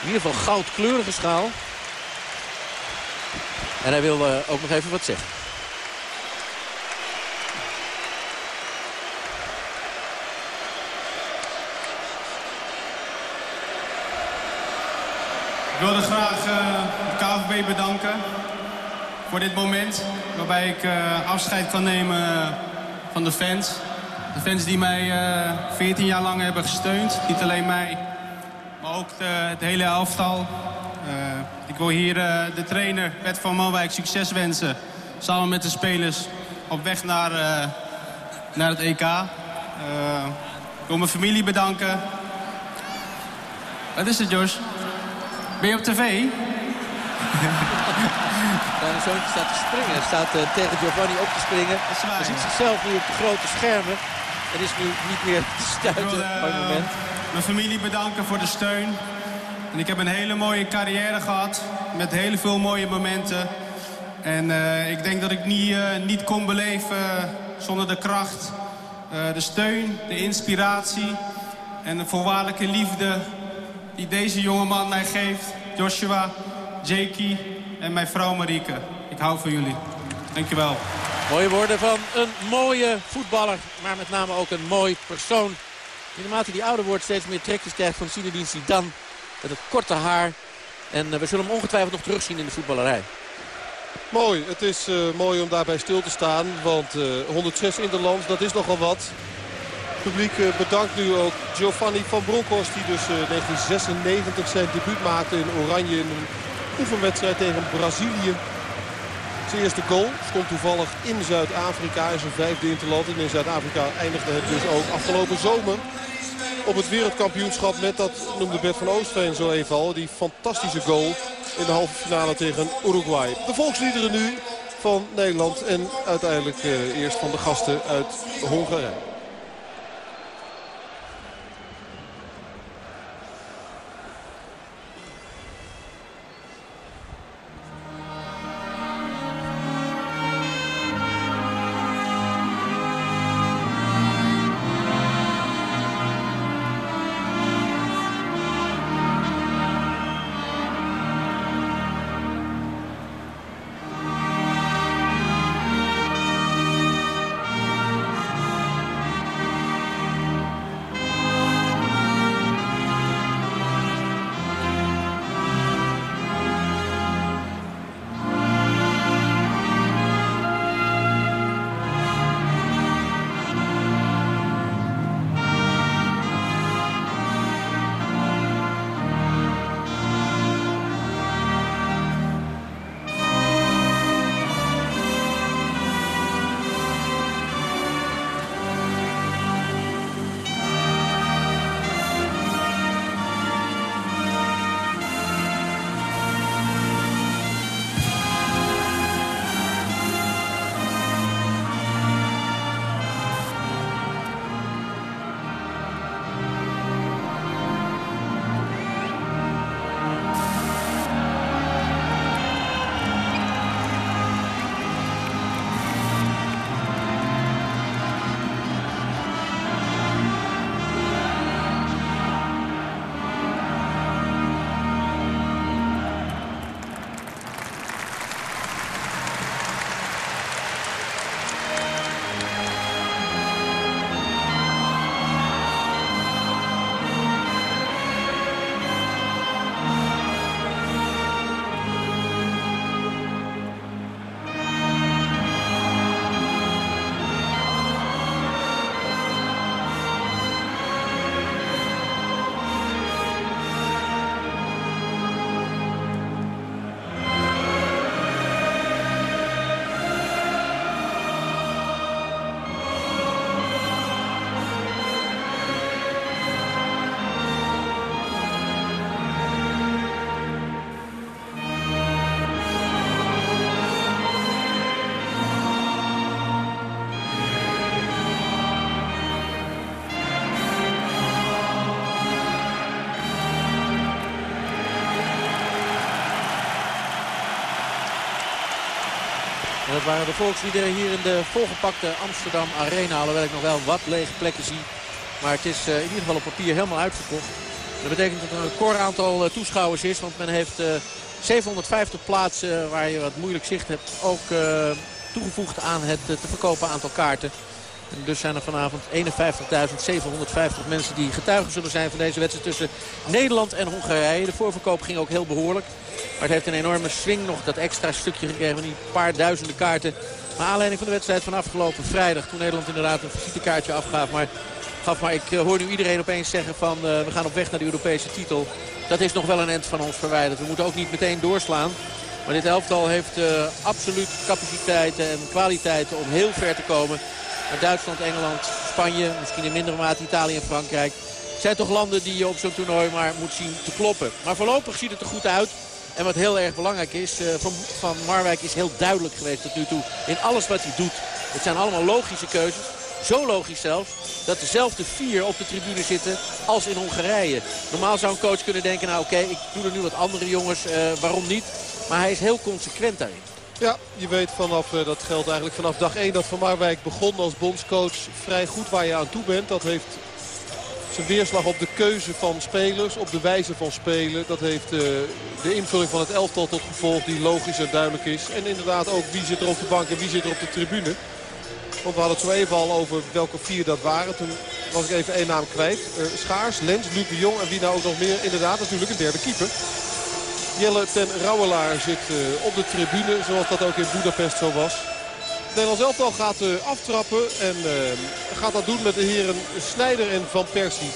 in ieder geval goudkleurige schaal. En hij wil uh, ook nog even wat zeggen. Ik wilde graag uh, de KVB bedanken voor dit moment. Waarbij ik afscheid kan nemen van de fans. De fans die mij uh, 14 jaar lang hebben gesteund. Niet alleen mij, maar ook de, het hele elftal. ik wil hier de trainer Bert van Malwijk succes wensen. Samen met de spelers op weg naar, naar het EK. ik wil mijn familie bedanken. Wat is het, Jos? Ben je op tv? <laughs> Zijn zoontje staat te springen. Hij staat uh, tegen Giovanni op te springen. Hij ziet zichzelf nu op de grote schermen. Het is nu niet meer te stuiten op het moment. Mijn familie bedanken voor de steun. En ik heb een hele mooie carrière gehad. Met heel veel mooie momenten. En uh, ik denk dat ik niet, uh, niet kon beleven zonder de kracht. de steun, de inspiratie en de voorwaardelijke liefde die deze jongeman mij geeft. Joshua, Jakey en mijn vrouw Marieke. Ik hou van jullie. Dankjewel. Mooie woorden van een mooie voetballer, maar met name ook een mooi persoon. In de mate die ouder wordt steeds meer trekjes krijgt van Zinedine Zidane. Met het korte haar. En we zullen hem ongetwijfeld nog terugzien in de voetballerij. Mooi, het is uh, mooi om daarbij stil te staan. Want uh, 106 in de land, dat is nogal wat. Het publiek bedankt nu ook Giovanni van Bronckhorst. Die dus 1996 zijn debuut maakte in Oranje. In een oefenwedstrijd tegen Brazilië. Zijn eerste goal stond toevallig in Zuid-Afrika. In zijn vijfde interland. En in Zuid-Afrika eindigde het dus ook afgelopen zomer. Op het wereldkampioenschap met, dat noemde Bert van Oostveen zo even al. Die fantastische goal in de halve finale tegen Uruguay. De volksliederen nu van Nederland. En uiteindelijk eh, eerst van de gasten uit Hongarije. Dat waren de volksliederen hier in de volgepakte Amsterdam Arena. Alhoewel ik nog wel wat lege plekken zie. Maar het is in ieder geval op papier helemaal uitverkocht. Dat betekent dat er een record aantal toeschouwers is. Want men heeft 750 plaatsen waar je wat moeilijk zicht hebt ook toegevoegd aan het te verkopen aantal kaarten. Dus zijn er vanavond 51.750 mensen die getuigen zullen zijn van deze wedstrijd tussen Nederland en Hongarije. De voorverkoop ging ook heel behoorlijk. Maar het heeft een enorme swing nog dat extra stukje gekregen van die paar duizenden kaarten. Naar aanleiding van de wedstrijd van afgelopen vrijdag. Toen Nederland inderdaad een visitekaartje afgaf. Maar, gaf, maar ik uh, hoor nu iedereen opeens zeggen van uh, we gaan op weg naar de Europese titel. Dat is nog wel een end van ons verwijderd. We moeten ook niet meteen doorslaan. Maar dit elftal heeft uh, absoluut capaciteiten en kwaliteiten om heel ver te komen. Duitsland, Engeland, Spanje, misschien in mindere mate Italië en Frankrijk. Zijn toch landen die je op zo'n toernooi maar moet zien te kloppen. Maar voorlopig ziet het er goed uit. En wat heel erg belangrijk is, uh, van, van Marwijk is heel duidelijk geweest tot nu toe in alles wat hij doet. Het zijn allemaal logische keuzes. Zo logisch zelfs dat dezelfde vier op de tribune zitten als in Hongarije. Normaal zou een coach kunnen denken, nou oké, ik doe er nu wat andere jongens, uh, waarom niet? Maar hij is heel consequent daarin. Ja, je weet vanaf, uh, dat geldt eigenlijk vanaf dag 1 dat Van Marwijk begon als bondscoach vrij goed waar je aan toe bent. Dat heeft zijn weerslag op de keuze van spelers, op de wijze van spelen. Dat heeft uh, de invulling van het elftal tot gevolg die logisch en duidelijk is. En inderdaad ook wie zit er op de bank en wie zit er op de tribune. Want we hadden het zo even al over welke vier dat waren. Toen was ik even één naam kwijt. Uh, Schaars, Lens, Luc de Jong en wie nou ook nog meer. Inderdaad natuurlijk een derde keeper. Jelle ten Rouwelaar zit uh, op de tribune, zoals dat ook in Budapest zo was. Het Nederlands elftal gaat uh, aftrappen en uh, gaat dat doen met de heren Snijder en Van Persie.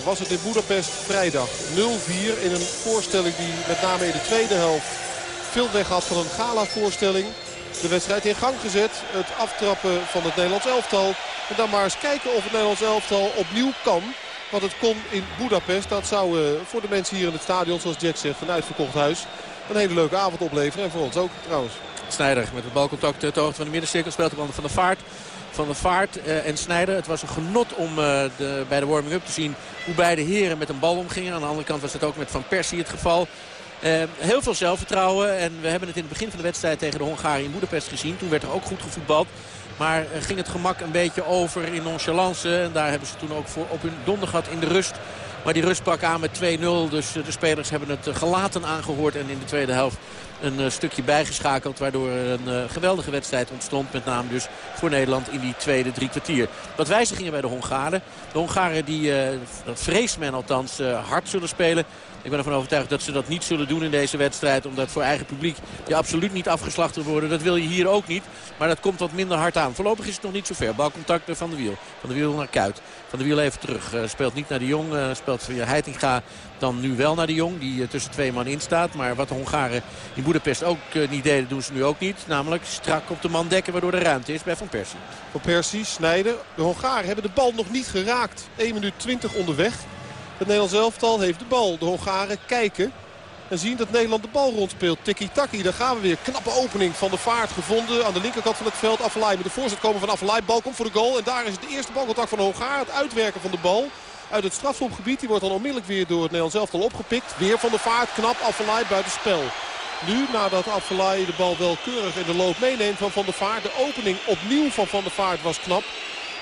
0-4 was het in Budapest vrijdag. 0-4 in een voorstelling die met name in de tweede helft veel weg had van een gala-voorstelling. De wedstrijd in gang gezet, het aftrappen van het Nederlands elftal. En dan maar eens kijken of het Nederlands elftal opnieuw kan. Want het kon in Budapest. Dat zou uh, voor de mensen hier in het stadion, zoals Jack zegt, een uitverkocht huis. Een hele leuke avond opleveren. En voor ons ook trouwens. Snijder met het balcontact ter hoogte van de middencirkel speelt op van de vaart. Van de vaart uh, en Snijder. Het was een genot om de, bij de warming-up te zien hoe beide heren met een bal omgingen. Aan de andere kant was het ook met Van Persie het geval. Heel veel zelfvertrouwen. En we hebben het in het begin van de wedstrijd tegen de Hongaren in Budapest gezien. Toen werd er ook goed gevoetbald. Maar ging het gemak een beetje over in nonchalance. En daar hebben ze toen ook voor op hun donder gehad in de rust. Maar die rust pak aan met 2-0. Dus de spelers hebben het gelaten aangehoord. En in de tweede helft een stukje bijgeschakeld. Waardoor een geweldige wedstrijd ontstond. Met name dus voor Nederland in die tweede drie kwartier. Wat wijzigingen bij de Hongaren. De Hongaren die, dat vreest men althans, hard zullen spelen. Ik ben ervan overtuigd dat ze dat niet zullen doen in deze wedstrijd. Omdat voor eigen publiek die absoluut niet afgeslacht wil worden. Dat wil je hier ook niet. Maar dat komt wat minder hard aan. Voorlopig is het nog niet zo ver. Balcontact Van der Wiel. Van der Wiel naar Kuit. Van der Wiel even terug. Uh, speelt niet naar de Jong. Uh, speelt via Heitinga dan nu wel naar de Jong. Die uh, tussen twee man in staat. Maar wat de Hongaren in Boedapest ook niet deden, doen ze nu ook niet. Namelijk strak op de man dekken waardoor er ruimte is bij Van Persie. Van Persie, Snijder. De Hongaren hebben de bal nog niet geraakt. 1 minuut 20 onderweg. Het Nederlands elftal heeft de bal. De Hongaren kijken en zien dat Nederland de bal rondspeelt. Tiki-taki, daar gaan we weer. Knappe opening van de vaart gevonden aan de linkerkant van het veld. Affelay met de voorzet komen van Affelay. Bal komt voor de goal. En daar is het eerste balcontact van de Hongaren. Het uitwerken van de bal uit het strafschopgebied. Die wordt dan onmiddellijk weer door het Nederlands elftal opgepikt. Weer van de vaart, knap. Affelay buiten spel. Nu, nadat Affelay de bal wel keurig in de loop meeneemt van Van der Vaart. De opening opnieuw van Van der Vaart was knap.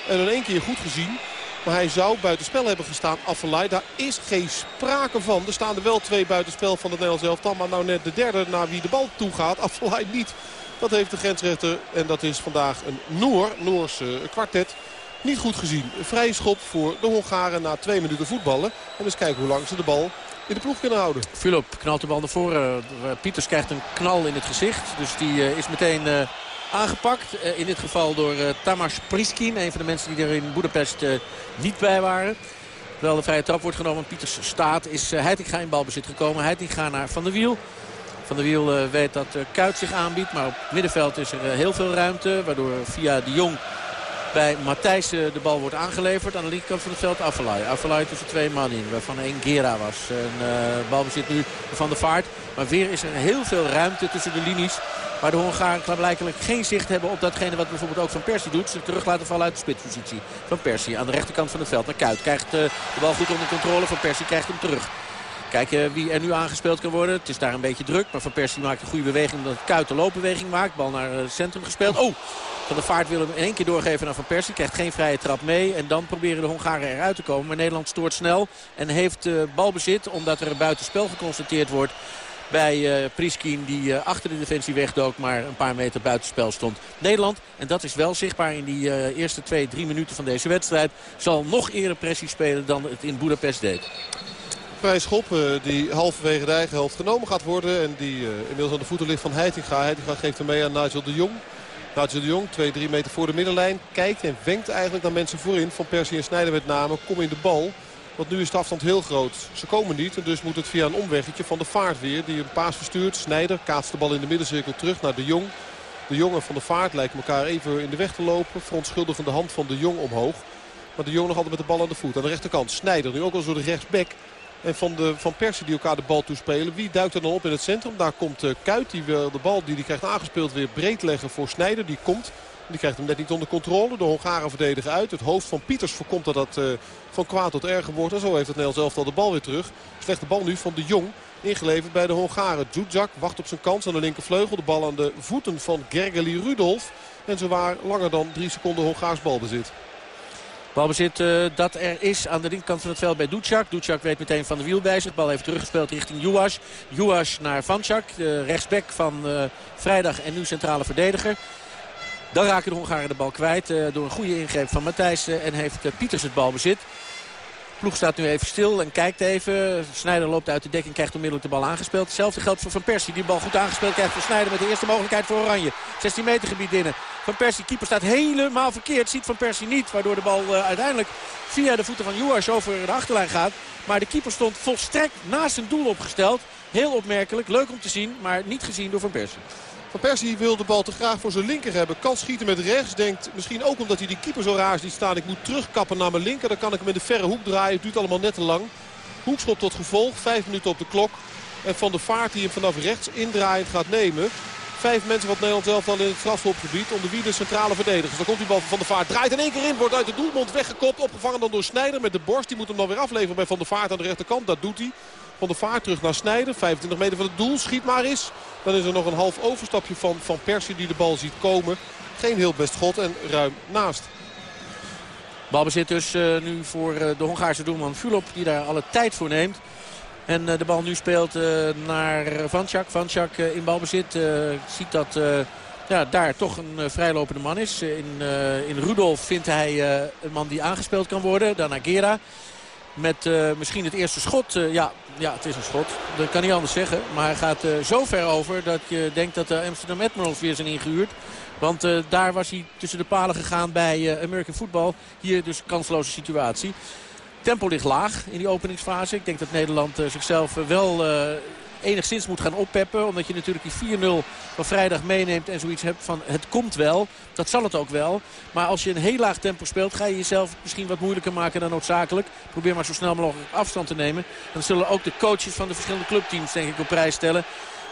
En in één keer goed gezien. Maar hij zou buitenspel hebben gestaan, Affelay. Daar is geen sprake van. Er staan er wel twee buitenspel van het Nederlands elftal. Maar nou net de derde naar wie de bal toe gaat. Affelay niet. Dat heeft de grensrechter. En dat is vandaag een Noor, Noors uh, kwartet. Niet goed gezien. Een vrije schop voor de Hongaren na twee minuten voetballen. En eens kijken hoe lang ze de bal in de ploeg kunnen houden. Philip knalt de bal naar voren. Pieters krijgt een knal in het gezicht. Dus die uh, is meteen... Aangepakt. Uh, in dit geval door uh, Tamas Priskin. Een van de mensen die er in Boedapest uh, niet bij waren. Terwijl de vrije trap wordt genomen. Pieters staat. Is Heitinga in balbezit gekomen. Heitinga naar Van der Wiel. Van der Wiel weet dat Kuit zich aanbiedt. Maar op middenveld is er heel veel ruimte. Waardoor via de Jong bij Matthijs de bal wordt aangeleverd. Aan de linkerkant van het veld Affelay. Affelay tussen twee man in. Waarvan één Gera was. En balbezit nu van de vaart. Maar weer is er heel veel ruimte tussen de linies. Maar de Hongaren blijkbaar geen zicht hebben op datgene wat bijvoorbeeld ook Van Persie doet. Ze terug laten vallen uit de spitspositie. Van Persie aan de rechterkant van het veld naar Kuit. Krijgt uh, de bal goed onder controle. Van Persie krijgt hem terug. Kijken wie er nu aangespeeld kan worden. Het is daar een beetje druk. Maar Van Persie maakt een goede beweging omdat Kuit de loopbeweging maakt. Bal naar het centrum gespeeld. Oh, Van de Vaart wil hem in één keer doorgeven naar Van Persie. Krijgt geen vrije trap mee. En dan proberen de Hongaren eruit te komen. Maar Nederland stoort snel. En heeft uh, balbezit omdat er een buitenspel geconstateerd wordt bij uh, Priskin die achter de defensie wegdook, maar een paar meter buitenspel stond. Nederland, en dat is wel zichtbaar in die eerste twee, drie minuten van deze wedstrijd, zal nog eerder pressie spelen dan het in Budapest deed. Vrij schop die halverwege de eigen helft genomen gaat worden en die inmiddels aan de voeten ligt van Heitinga. Heitinga geeft hem mee aan Nigel de Jong. Nigel de Jong, 2, 3 meter voor de middenlijn, kijkt en wenkt eigenlijk naar mensen voorin. Van Persie en Snijder met name, kom in de bal. Want nu is de afstand heel groot. Ze komen niet en dus moet het via een omweggetje van de vaart weer. Die een paas verstuurt. Snijder kaatst de bal in de middencirkel terug naar de Jong. De Jong en Van de Vaart lijken elkaar even in de weg te lopen. Verontschuldigende hand van de Jong omhoog. Maar de Jong nog altijd met de bal aan de voet. Aan de rechterkant Snijder nu ook al zo de rechtsback. En van, de, van Persie die elkaar de bal toespelen. Wie duikt er dan op in het centrum? Daar komt uh, Kuit. Die wil de bal die hij krijgt aangespeeld weer breed leggen voor Snijder. Die komt. Die krijgt hem net niet onder controle. De Hongaren verdedigen uit. Het hoofd van Pieters voorkomt dat dat uh, van kwaad tot erger wordt. En zo heeft het Nederlands elftal de bal weer terug. Slechte bal nu van de Jong. Ingeleverd bij de Hongaren. Djudjak wacht op zijn kans aan de linkervleugel. De bal aan de voeten van Gergely Rudolf. En zo waar langer dan drie seconden Hongaars balbezit. Balbezit uh, dat er is aan de linkerkant van het veld bij Ducjak. Ducjak weet meteen van de wiel bij zich. Bal heeft teruggespeeld richting Juas. Juas naar Vanchak, de rechtsback van uh, vrijdag en nu centrale verdediger. Dan raken de Hongaren de bal kwijt uh, door een goede ingreep van Matthijs. en heeft Pieters het balbezit. Ploeg staat nu even stil en kijkt even. Snijder loopt uit de dekking, krijgt onmiddellijk de bal aangespeeld. Hetzelfde geldt voor Van Persie. Die bal goed aangespeeld krijgt voor Snijder met de eerste mogelijkheid voor Oranje. 16 meter gebied binnen. Van Persie, keeper staat helemaal verkeerd. Ziet Van Persie niet, waardoor de bal uh, uiteindelijk via de voeten van Juars over de achterlijn gaat. Maar de keeper stond volstrekt naast zijn doel opgesteld. Heel opmerkelijk, leuk om te zien, maar niet gezien door Van Persie. Van Persie wil de bal te graag voor zijn linker hebben. Kan schieten met rechts. Denkt misschien ook omdat hij die keeper zo raar ziet staan. Ik moet terugkappen naar mijn linker. Dan kan ik hem in de verre hoek draaien. Het duurt allemaal net te lang. Hoekschop tot gevolg. Vijf minuten op de klok. En Van de Vaart die hem vanaf rechts indraaiend gaat nemen. Vijf mensen van Nederland zelf al in het strafschopgebied. Onder wie de centrale verdedigers. Dan komt die bal van de Vaart. Draait in één keer in. Wordt uit de doelmond weggekopt. Opgevangen dan door Snijder met de borst. Die moet hem dan weer afleveren bij Van der Vaart aan de rechterkant. Dat doet hij. Van de Vaart terug naar Snijder. 25 meter van het doel. Schiet maar eens. Dan is er nog een half overstapje van Van Persie die de bal ziet komen. Geen heel best schot en ruim naast. Balbezit dus uh, nu voor uh, de Hongaarse doelman Fulop die daar alle tijd voor neemt. En uh, de bal nu speelt naar Vanchak. Vanchak in balbezit ziet dat ja, daar toch een vrijlopende man is. In, in Rudolf vindt hij een man die aangespeeld kan worden. Naar Gera. Met misschien het eerste schot. Ja, ja, het is een schot. Dat kan niet anders zeggen. Maar hij gaat zo ver over dat je denkt dat de Amsterdam Admirals weer zijn ingehuurd. Want daar was hij tussen de palen gegaan bij American Football. Hier dus kansloze situatie. Tempo ligt laag in die openingsfase. Ik denk dat Nederland zichzelf wel enigszins moet gaan oppeppen. Omdat je natuurlijk die 4-0 van vrijdag meeneemt en zoiets hebt van het komt wel. Dat zal het ook wel. Maar als je een heel laag tempo speelt ga je jezelf misschien wat moeilijker maken dan noodzakelijk. Probeer maar zo snel mogelijk afstand te nemen. Dan zullen ook de coaches van de verschillende clubteams denk ik op prijs stellen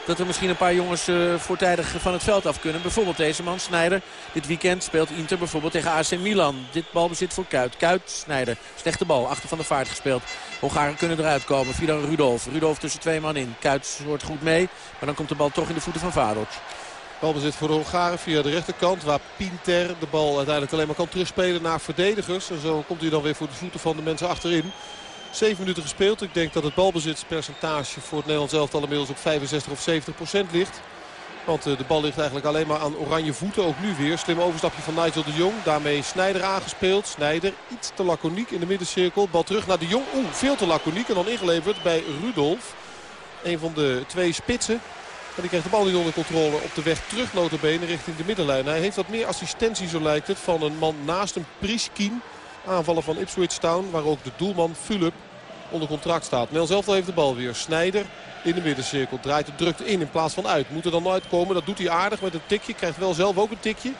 dat er misschien een paar jongens uh, voortijdig van het veld af kunnen. Bijvoorbeeld deze man, Snijder. Dit weekend speelt Inter bijvoorbeeld tegen AC Milan. Dit balbezit voor Kuit. Kuit, Snijder. Slechte bal, achter van de vaart gespeeld. Hongaren kunnen eruit komen via Rudolf. Rudolf tussen twee man in. Kuit wordt goed mee, maar dan komt de bal toch in de voeten van Vadoc. Balbezit voor de Hongaren via de rechterkant. Waar Pinter de bal uiteindelijk alleen maar kan terugspelen naar verdedigers. En zo komt hij dan weer voor de voeten van de mensen achterin. 7 minuten gespeeld. Ik denk dat het balbezitspercentage voor het Nederlands elftal inmiddels op 65 of 70 procent ligt. Want de bal ligt eigenlijk alleen maar aan oranje voeten. Ook nu weer. Slim overstapje van Nigel de Jong. Daarmee Snijder aangespeeld. Snijder iets te laconiek in de middencirkel. Bal terug naar de Jong. Oeh, veel te laconiek. En dan ingeleverd bij Rudolf. Een van de twee spitsen. En die krijgt de bal niet onder controle op de weg terug notabene richting de middenlijn. Hij heeft wat meer assistentie zo lijkt het van een man naast een Priskin. Aanvallen van Ipswich Town. Waar ook de doelman Philip onder contract staat. Nel zelf heeft de bal weer. Snijder in de middencirkel. Draait de in in plaats van uit. Moet er dan uitkomen. Dat doet hij aardig met een tikje. Krijgt wel zelf ook een tikje.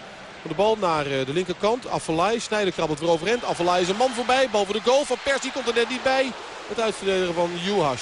De bal naar de linkerkant. Affelay. Snijder krabbelt weer overend. Affelay is een man voorbij. Bal voor de goal. Van Persie komt er net niet bij. Het uitverdedigen van Juhas.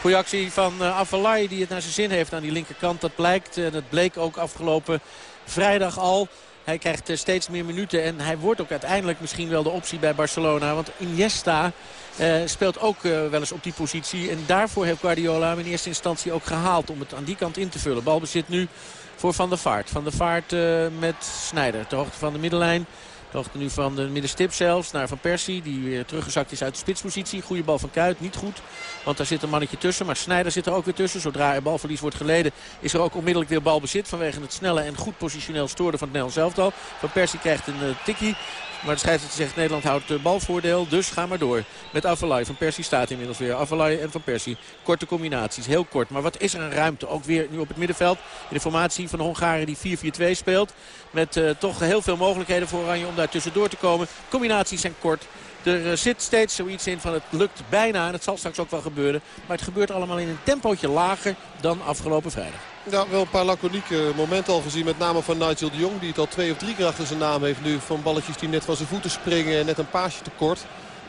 Goeie actie van uh, Affelay die het naar zijn zin heeft aan die linkerkant. Dat blijkt. Uh, dat bleek ook afgelopen vrijdag al. Hij krijgt steeds meer minuten en hij wordt ook uiteindelijk misschien wel de optie bij Barcelona. Want Iniesta uh, speelt ook uh, wel eens op die positie. En daarvoor heeft Guardiola hem in eerste instantie ook gehaald om het aan die kant in te vullen. Balbezit nu voor Van der Vaart. Van der Vaart met Snijder. Ter hoogte van de middenlijn. Hoogte nu van de middenstip zelfs naar Van Persie. Die weer teruggezakt is uit de spitspositie. Goede bal van Kuit, niet goed. Want daar zit een mannetje tussen. Maar Snijder zit er ook weer tussen. Zodra er balverlies wordt geleden is er ook onmiddellijk weer balbezit. Vanwege het snelle en goed positioneel storen van het Nederlands elftal. Van Persie krijgt een uh, tikkie. Maar de scheidsrechter zegt Nederland houdt de balvoordeel. Dus ga maar door met Avalai. Van Persie staat inmiddels weer. Avalai en Van Persie. Korte combinaties. Heel kort. Maar wat is er een ruimte. Ook weer nu op het middenveld. In de formatie van de Hongaren die 4-4-2 speelt. Met uh, toch heel veel mogelijkheden voor Oranje om daar tussendoor te komen. Combinaties zijn kort. Er uh, zit steeds zoiets in van het lukt bijna. En het zal straks ook wel gebeuren. Maar het gebeurt allemaal in een tempootje lager dan afgelopen vrijdag. Ja, wel een paar laconieke momenten al gezien. Met name van Nigel de Jong. Die het al twee of drie keer achter zijn naam heeft nu. Van balletjes die net van zijn voeten springen. Net een paasje tekort.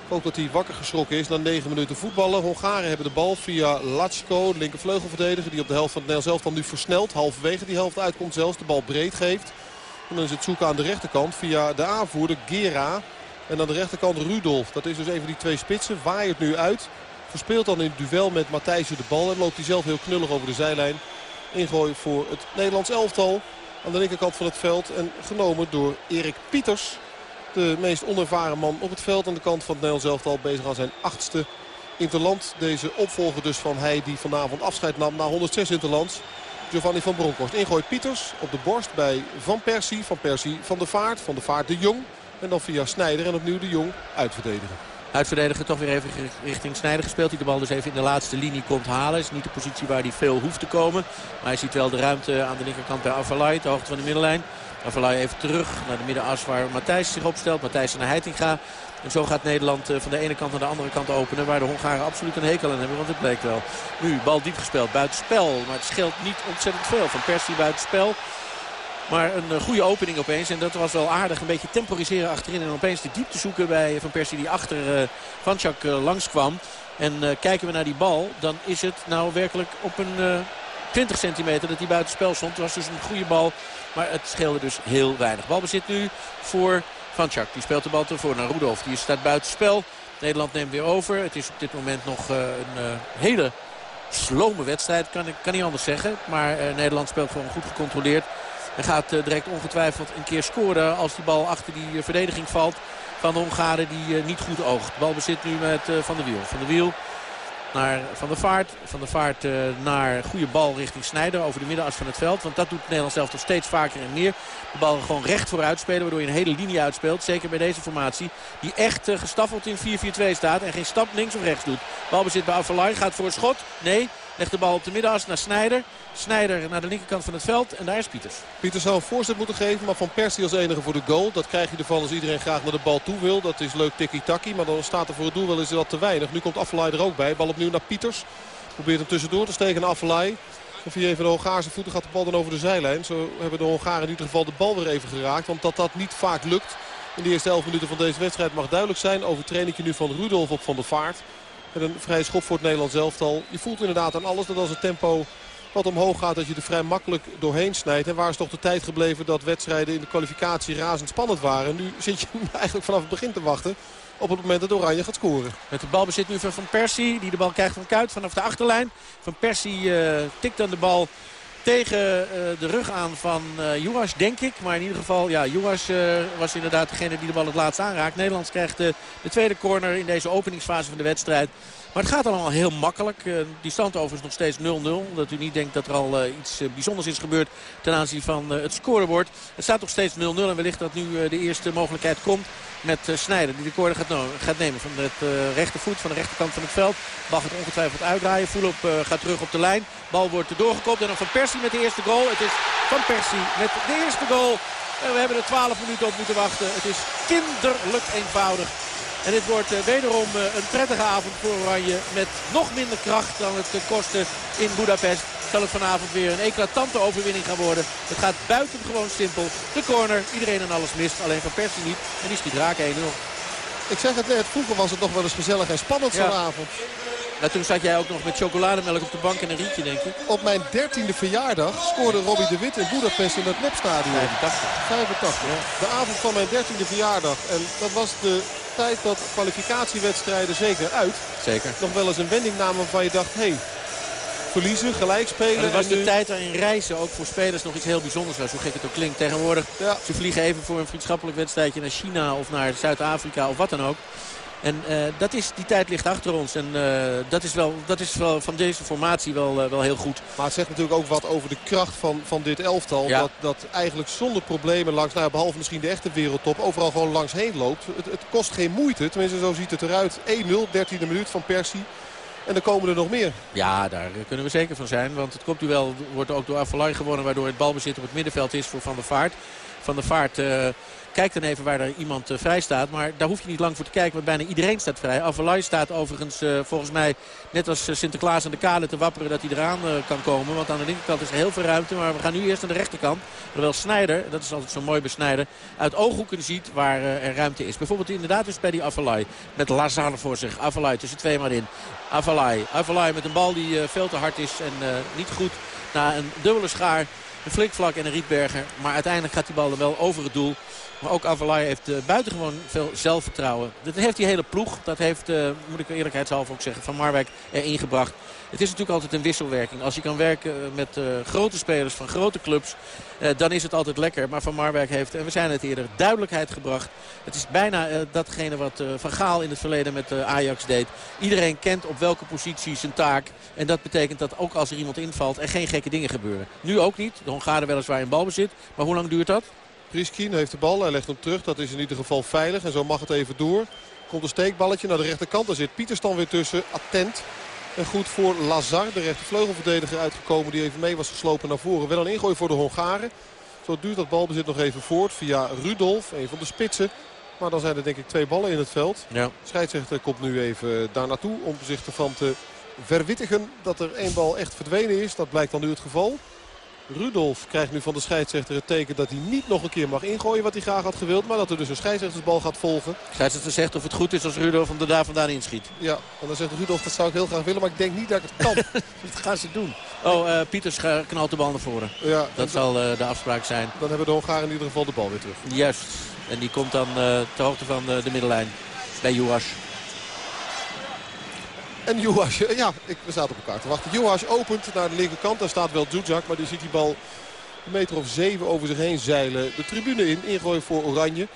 Ook dat hij wakker geschrokken is na 9 minuten voetballen. Hongaren hebben de bal via Latschko, de linkervleugelverdediger. Die op de helft van het Nederlands elftal nu versnelt. Halverwege die helft uitkomt zelfs. De bal breed geeft. En dan is het zoeken aan de rechterkant via de aanvoerder Gera. En aan de rechterkant Rudolf. Dat is dus een van die twee spitsen. Waait nu uit. Verspeelt dan in het duel met Matthijsen de bal. En loopt hij zelf heel knullig over de zijlijn. Ingooi voor het Nederlands elftal. Aan de linkerkant van het veld. En genomen door Erik Pieters. De meest onervaren man op het veld. Aan de kant van het Nederlands elftal bezig aan zijn achtste interland. Deze opvolger dus van hij die vanavond afscheid nam na 106 interlands. Giovanni van Bronckhorst. Ingooit Pieters op de borst bij Van Persie. Van Persie van de Vaart. Van de Vaart de Jong. En dan via Snijder en opnieuw de Jong uitverdedigen. Uitverdediger toch weer even richting Snijder gespeeld. Die de bal dus even in de laatste linie komt halen. Is niet de positie waar hij veel hoeft te komen. Maar hij ziet wel de ruimte aan de linkerkant bij Avalai. De hoogte van de middenlijn. Avalai even terug naar de middenas waar Matthijs zich opstelt. Matthijs naar Heitinga. En zo gaat Nederland van de ene kant naar de andere kant openen. Waar de Hongaren absoluut een hekel aan hebben. Want het bleek wel. Nu bal diep gespeeld. Buitenspel. Maar het scheelt niet ontzettend veel. Van Persie buitenspel. Maar een goede opening opeens. En dat was wel aardig. Een beetje temporiseren achterin. En opeens de diepte zoeken bij Van Persie die achter uh, Vanchak uh, langskwam. En kijken we naar die bal. Dan is het nou werkelijk op een 20 centimeter dat hij buitenspel stond. Het was dus een goede bal. Maar het scheelde dus heel weinig. Balbezit nu voor Vanchak. Die speelt de bal ervoor naar Rudolf. Die staat buitenspel. Nederland neemt weer over. Het is op dit moment nog een hele slome wedstrijd. Kan ik kan niet anders zeggen. Maar Nederland speelt gewoon goed gecontroleerd. En gaat direct ongetwijfeld een keer scoren als die bal achter die verdediging valt van de Hongaren die niet goed oogt. De bal bezit nu met Van der Wiel. Van der Wiel naar Van der Vaart. Van der Vaart naar goede bal richting Snijder over de middenas van het veld. Want dat doet Nederland zelf toch steeds vaker en meer. De bal gewoon recht vooruit spelen waardoor je een hele linie uitspeelt. Zeker bij deze formatie die echt gestaffeld in 4-4-2 staat. En geen stap links of rechts doet. Bal bezit bij Avalai. Gaat voor een schot. Nee. Legt de bal op de middenas naar Snijder. Snijder naar de linkerkant van het veld. En daar is Pieters. Pieters zou een voorzet moeten geven. Maar Van Persie als enige voor de goal. Dat krijg je ervan als iedereen graag naar de bal toe wil. Dat is leuk tikkie-takkie. Maar dan staat er voor het doel wel eens wat te weinig. Nu komt Affelay er ook bij. Bal opnieuw naar Pieters. Probeert hem tussendoor te steken naar Affelay. Of hij even de Hongaarse voeten gaat de bal dan over de zijlijn. Zo hebben de Hongaren in ieder geval de bal weer even geraakt. Want dat dat niet vaak lukt in de eerste 11 minuten van deze wedstrijd mag duidelijk zijn. Overtraining nu van Rudolf op Van der Vaart. Met een vrije schop voor het Nederlands elftal. Je voelt inderdaad aan alles dat als het tempo wat omhoog gaat dat je er vrij makkelijk doorheen snijdt. En waar is toch de tijd gebleven dat wedstrijden in de kwalificatie razend spannend waren. Nu zit je <laughs> eigenlijk vanaf het begin te wachten op het moment dat Oranje gaat scoren. Met de balbezit nu van Van Persie. Die de bal krijgt van Kuit vanaf de achterlijn. Van Persie uh, tikt dan de bal tegen uh, de rug aan van uh, Juras, denk ik. Maar in ieder geval, ja, Juras uh, was inderdaad degene die de bal het laatst aanraakt. Nederland krijgt de tweede corner in deze openingsfase van de wedstrijd. Maar het gaat allemaal heel makkelijk. Uh, die stand overigens nog steeds 0-0. Dat u niet denkt dat er al uh, iets uh, bijzonders is gebeurd ten aanzien van het scorebord. Het staat nog steeds 0-0 en wellicht dat nu de eerste mogelijkheid komt met Snijder. Die de corner gaat, nemen van het rechtervoet, van de rechterkant van het veld. Bal gaat ongetwijfeld uitdraaien. Voelop gaat terug op de lijn. Bal wordt doorgekopt en dan Van Persie met de eerste goal. Het is Van Persie met de eerste goal. En we hebben er 12 minuten op moeten wachten. Het is kinderlijk eenvoudig. En dit wordt uh, wederom uh, een prettige avond voor Oranje. Met nog minder kracht dan het uh, kostte in Budapest. Zal het vanavond weer een eclatante overwinning gaan worden. Het gaat buitengewoon simpel. De corner, iedereen en alles mist. Alleen Van Persie niet. En die schiet raak 1-0. Ik zeg het net, vroeger was het nog wel eens gezellig en spannend zo'n avond. Nou, toen zat jij ook nog met chocolademelk op de bank en een rietje, denk ik. Op mijn dertiende verjaardag scoorde Robbie de Wit in Budapest in het Nepstadion. 85. 85. De avond van mijn dertiende verjaardag. En dat was de tijd dat kwalificatiewedstrijden zeker uit. Zeker. Nog wel eens een wending namen waarvan je dacht, hé, hey, verliezen, gelijk spelen. Dat was de nu- tijd waarin reizen ook voor spelers nog iets heel bijzonders was. Hoe gek het ook klinkt. Tegenwoordig, ze vliegen even voor een vriendschappelijk wedstrijdje naar China of naar Zuid-Afrika of wat dan ook. En eh, dat is, die tijd ligt achter ons. En eh, dat, is wel, dat is wel van deze formatie wel, eh, wel heel goed. Maar het zegt natuurlijk ook wat over de kracht van, van dit elftal. Ja. Dat, dat eigenlijk zonder problemen langs, nou, behalve misschien de echte wereldtop, overal gewoon langs heen loopt. Het, het kost geen moeite. Tenminste, zo ziet het eruit. 1-0, 13e minuut van Persie. En dan komen er nog meer. Ja, daar kunnen we zeker van zijn. Want het kopduel wordt ook door Avalai gewonnen. Waardoor het balbezit op het middenveld is voor Van der Vaart. Van der Vaart kijkt dan even waar er iemand eh, vrij staat. Maar daar hoef je niet lang voor te kijken. Want bijna iedereen staat vrij. Avalai staat overigens eh, volgens mij net als eh, Sinterklaas aan de kade te wapperen dat hij eraan kan komen. Want aan de linkerkant is er heel veel ruimte. Maar we gaan nu eerst naar de rechterkant. Terwijl Snijder, dat is altijd zo mooi bij Snijder, uit ooghoeken ziet waar er ruimte is. Bijvoorbeeld inderdaad dus bij die Avalai. Met Lazar voor zich. Avalai tussen twee maar in. Avalai. Avalai met een bal die veel te hard is en niet goed. Na een dubbele schaar, een flikvlak en een rietberger. Maar uiteindelijk gaat die bal er wel over het doel. Maar ook Avalai heeft eh, buitengewoon veel zelfvertrouwen. Dat heeft die hele ploeg. Dat heeft, eh, moet ik eerlijkheidshalve ook zeggen, Van Marwijk erin gebracht. Het is natuurlijk altijd een wisselwerking. Als je kan werken eh, met grote spelers van grote clubs, dan is het altijd lekker. Maar Van Marwijk heeft, en we zijn het eerder, duidelijkheid gebracht. Het is bijna datgene wat Van Gaal in het verleden met Ajax deed. Iedereen kent op welke positie zijn taak. En dat betekent dat ook als er iemand invalt er geen gekke dingen gebeuren. Nu ook niet. De Hongaren weliswaar in balbezit. Maar hoe lang duurt dat? Priskin heeft de bal, hij legt hem terug. Dat is in ieder geval veilig en zo mag het even door. Komt een steekballetje naar de rechterkant. Daar zit Pieters dan weer tussen. Attent. En goed voor Lazar, de rechtervleugelverdediger uitgekomen. Die even mee was geslopen naar voren. Wel een ingooi voor de Hongaren. Zo duurt dat balbezit nog even voort via Rudolf, een van de spitsen. Maar dan zijn er denk ik twee ballen in het veld. Ja. De scheidsrechter komt nu even daar naartoe om zich ervan te verwittigen dat er één bal echt verdwenen is. Dat blijkt dan nu het geval. Rudolf krijgt nu van de scheidsrechter het teken dat hij niet nog een keer mag ingooien wat hij graag had gewild. Maar dat er dus een scheidsrechtersbal gaat volgen. Scheidsrechter zegt of het goed is als Rudolf hem er daar vandaan inschiet. Ja, en dan zegt Rudolf dat zou ik heel graag willen, maar ik denk niet dat ik het kan. <laughs> dat gaan ze doen. Oh, eh, Pieters knalt de bal naar voren. Ja, Dat zal eh, de afspraak zijn. Dan hebben de Hongaren in ieder geval de bal weer terug. Juist. En die komt dan ter hoogte van de middellijn. Bij Juas. En Juhas, ja, ik, we zaten op elkaar te wachten. Juhas opent naar de linkerkant. Daar staat wel Djudjak, maar die ziet die bal een meter of zeven over zich heen zeilen. De tribune in, ingooi voor Oranje.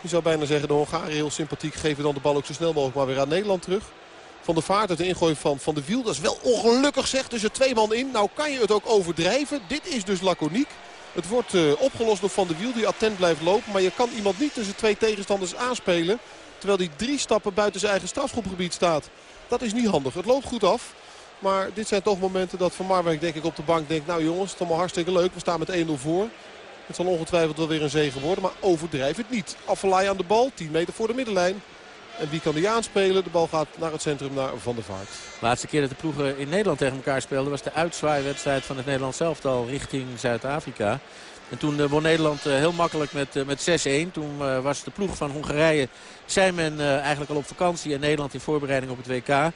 Je zou bijna zeggen, de Hongaren heel sympathiek geven dan de bal ook zo snel mogelijk maar weer aan Nederland terug. Van de Vaart, het ingooi van Van de Wiel. Dat is wel ongelukkig zeg, tussen twee man in. Nou kan je het ook overdrijven. Dit is dus laconiek. Het wordt eh, opgelost door Van de Wiel die attent blijft lopen. Maar je kan iemand niet tussen twee tegenstanders aanspelen. Terwijl die drie stappen buiten zijn eigen strafschopgebied staat. Dat is niet handig. Het loopt goed af. Maar dit zijn toch momenten dat Van Marwijk denk ik op de bank denkt... nou jongens, het is allemaal hartstikke leuk. We staan met 1-0 voor. Het zal ongetwijfeld wel weer een zege worden. Maar overdrijf het niet. Afvalai aan de bal. 10 meter voor de middenlijn. En wie kan die aanspelen? De bal gaat naar het centrum, naar Van der Vaart. De laatste keer dat de ploegen in Nederland tegen elkaar speelden... was de uitzwaaiwedstrijd van het Nederlands elftal richting Zuid-Afrika. En toen eh, won Nederland eh, heel makkelijk met, eh, met 6-1. Toen was de ploeg van Hongarije, zei men eigenlijk al op vakantie... en Nederland in voorbereiding op het WK...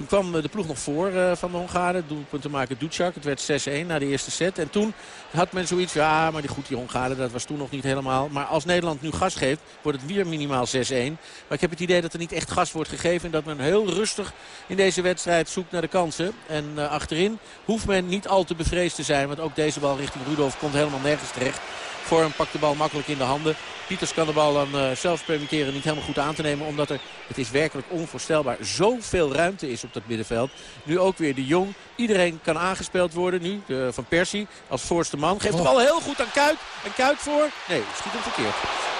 Toen kwam eh, de ploeg nog voor eh, van de Hongaren. Doelpunten maken Ducjak. Het werd 6-1 na de eerste set. En toen had men zoiets ja, maar die goed, die Hongaren, dat was toen nog niet helemaal. Maar als Nederland nu gas geeft, wordt het weer minimaal 6-1. Maar ik heb het idee dat er niet echt gas wordt gegeven. En dat men heel rustig in deze wedstrijd zoekt naar de kansen. En eh, achterin hoeft men niet al te bevreesd te zijn. Want ook deze bal richting Rudolf komt helemaal nergens terecht. Vorm pakt de bal makkelijk in de handen. Pieters kan de bal dan uh, zelfs permitteren niet helemaal goed aan te nemen. Omdat er, het is werkelijk onvoorstelbaar, zoveel ruimte is op dat middenveld. Nu ook weer de Jong. Iedereen kan aangespeeld worden nu. De, van Persie als voorste man. Geeft de bal heel goed aan Kuit. En Kuit voor. Nee, schiet hem verkeerd.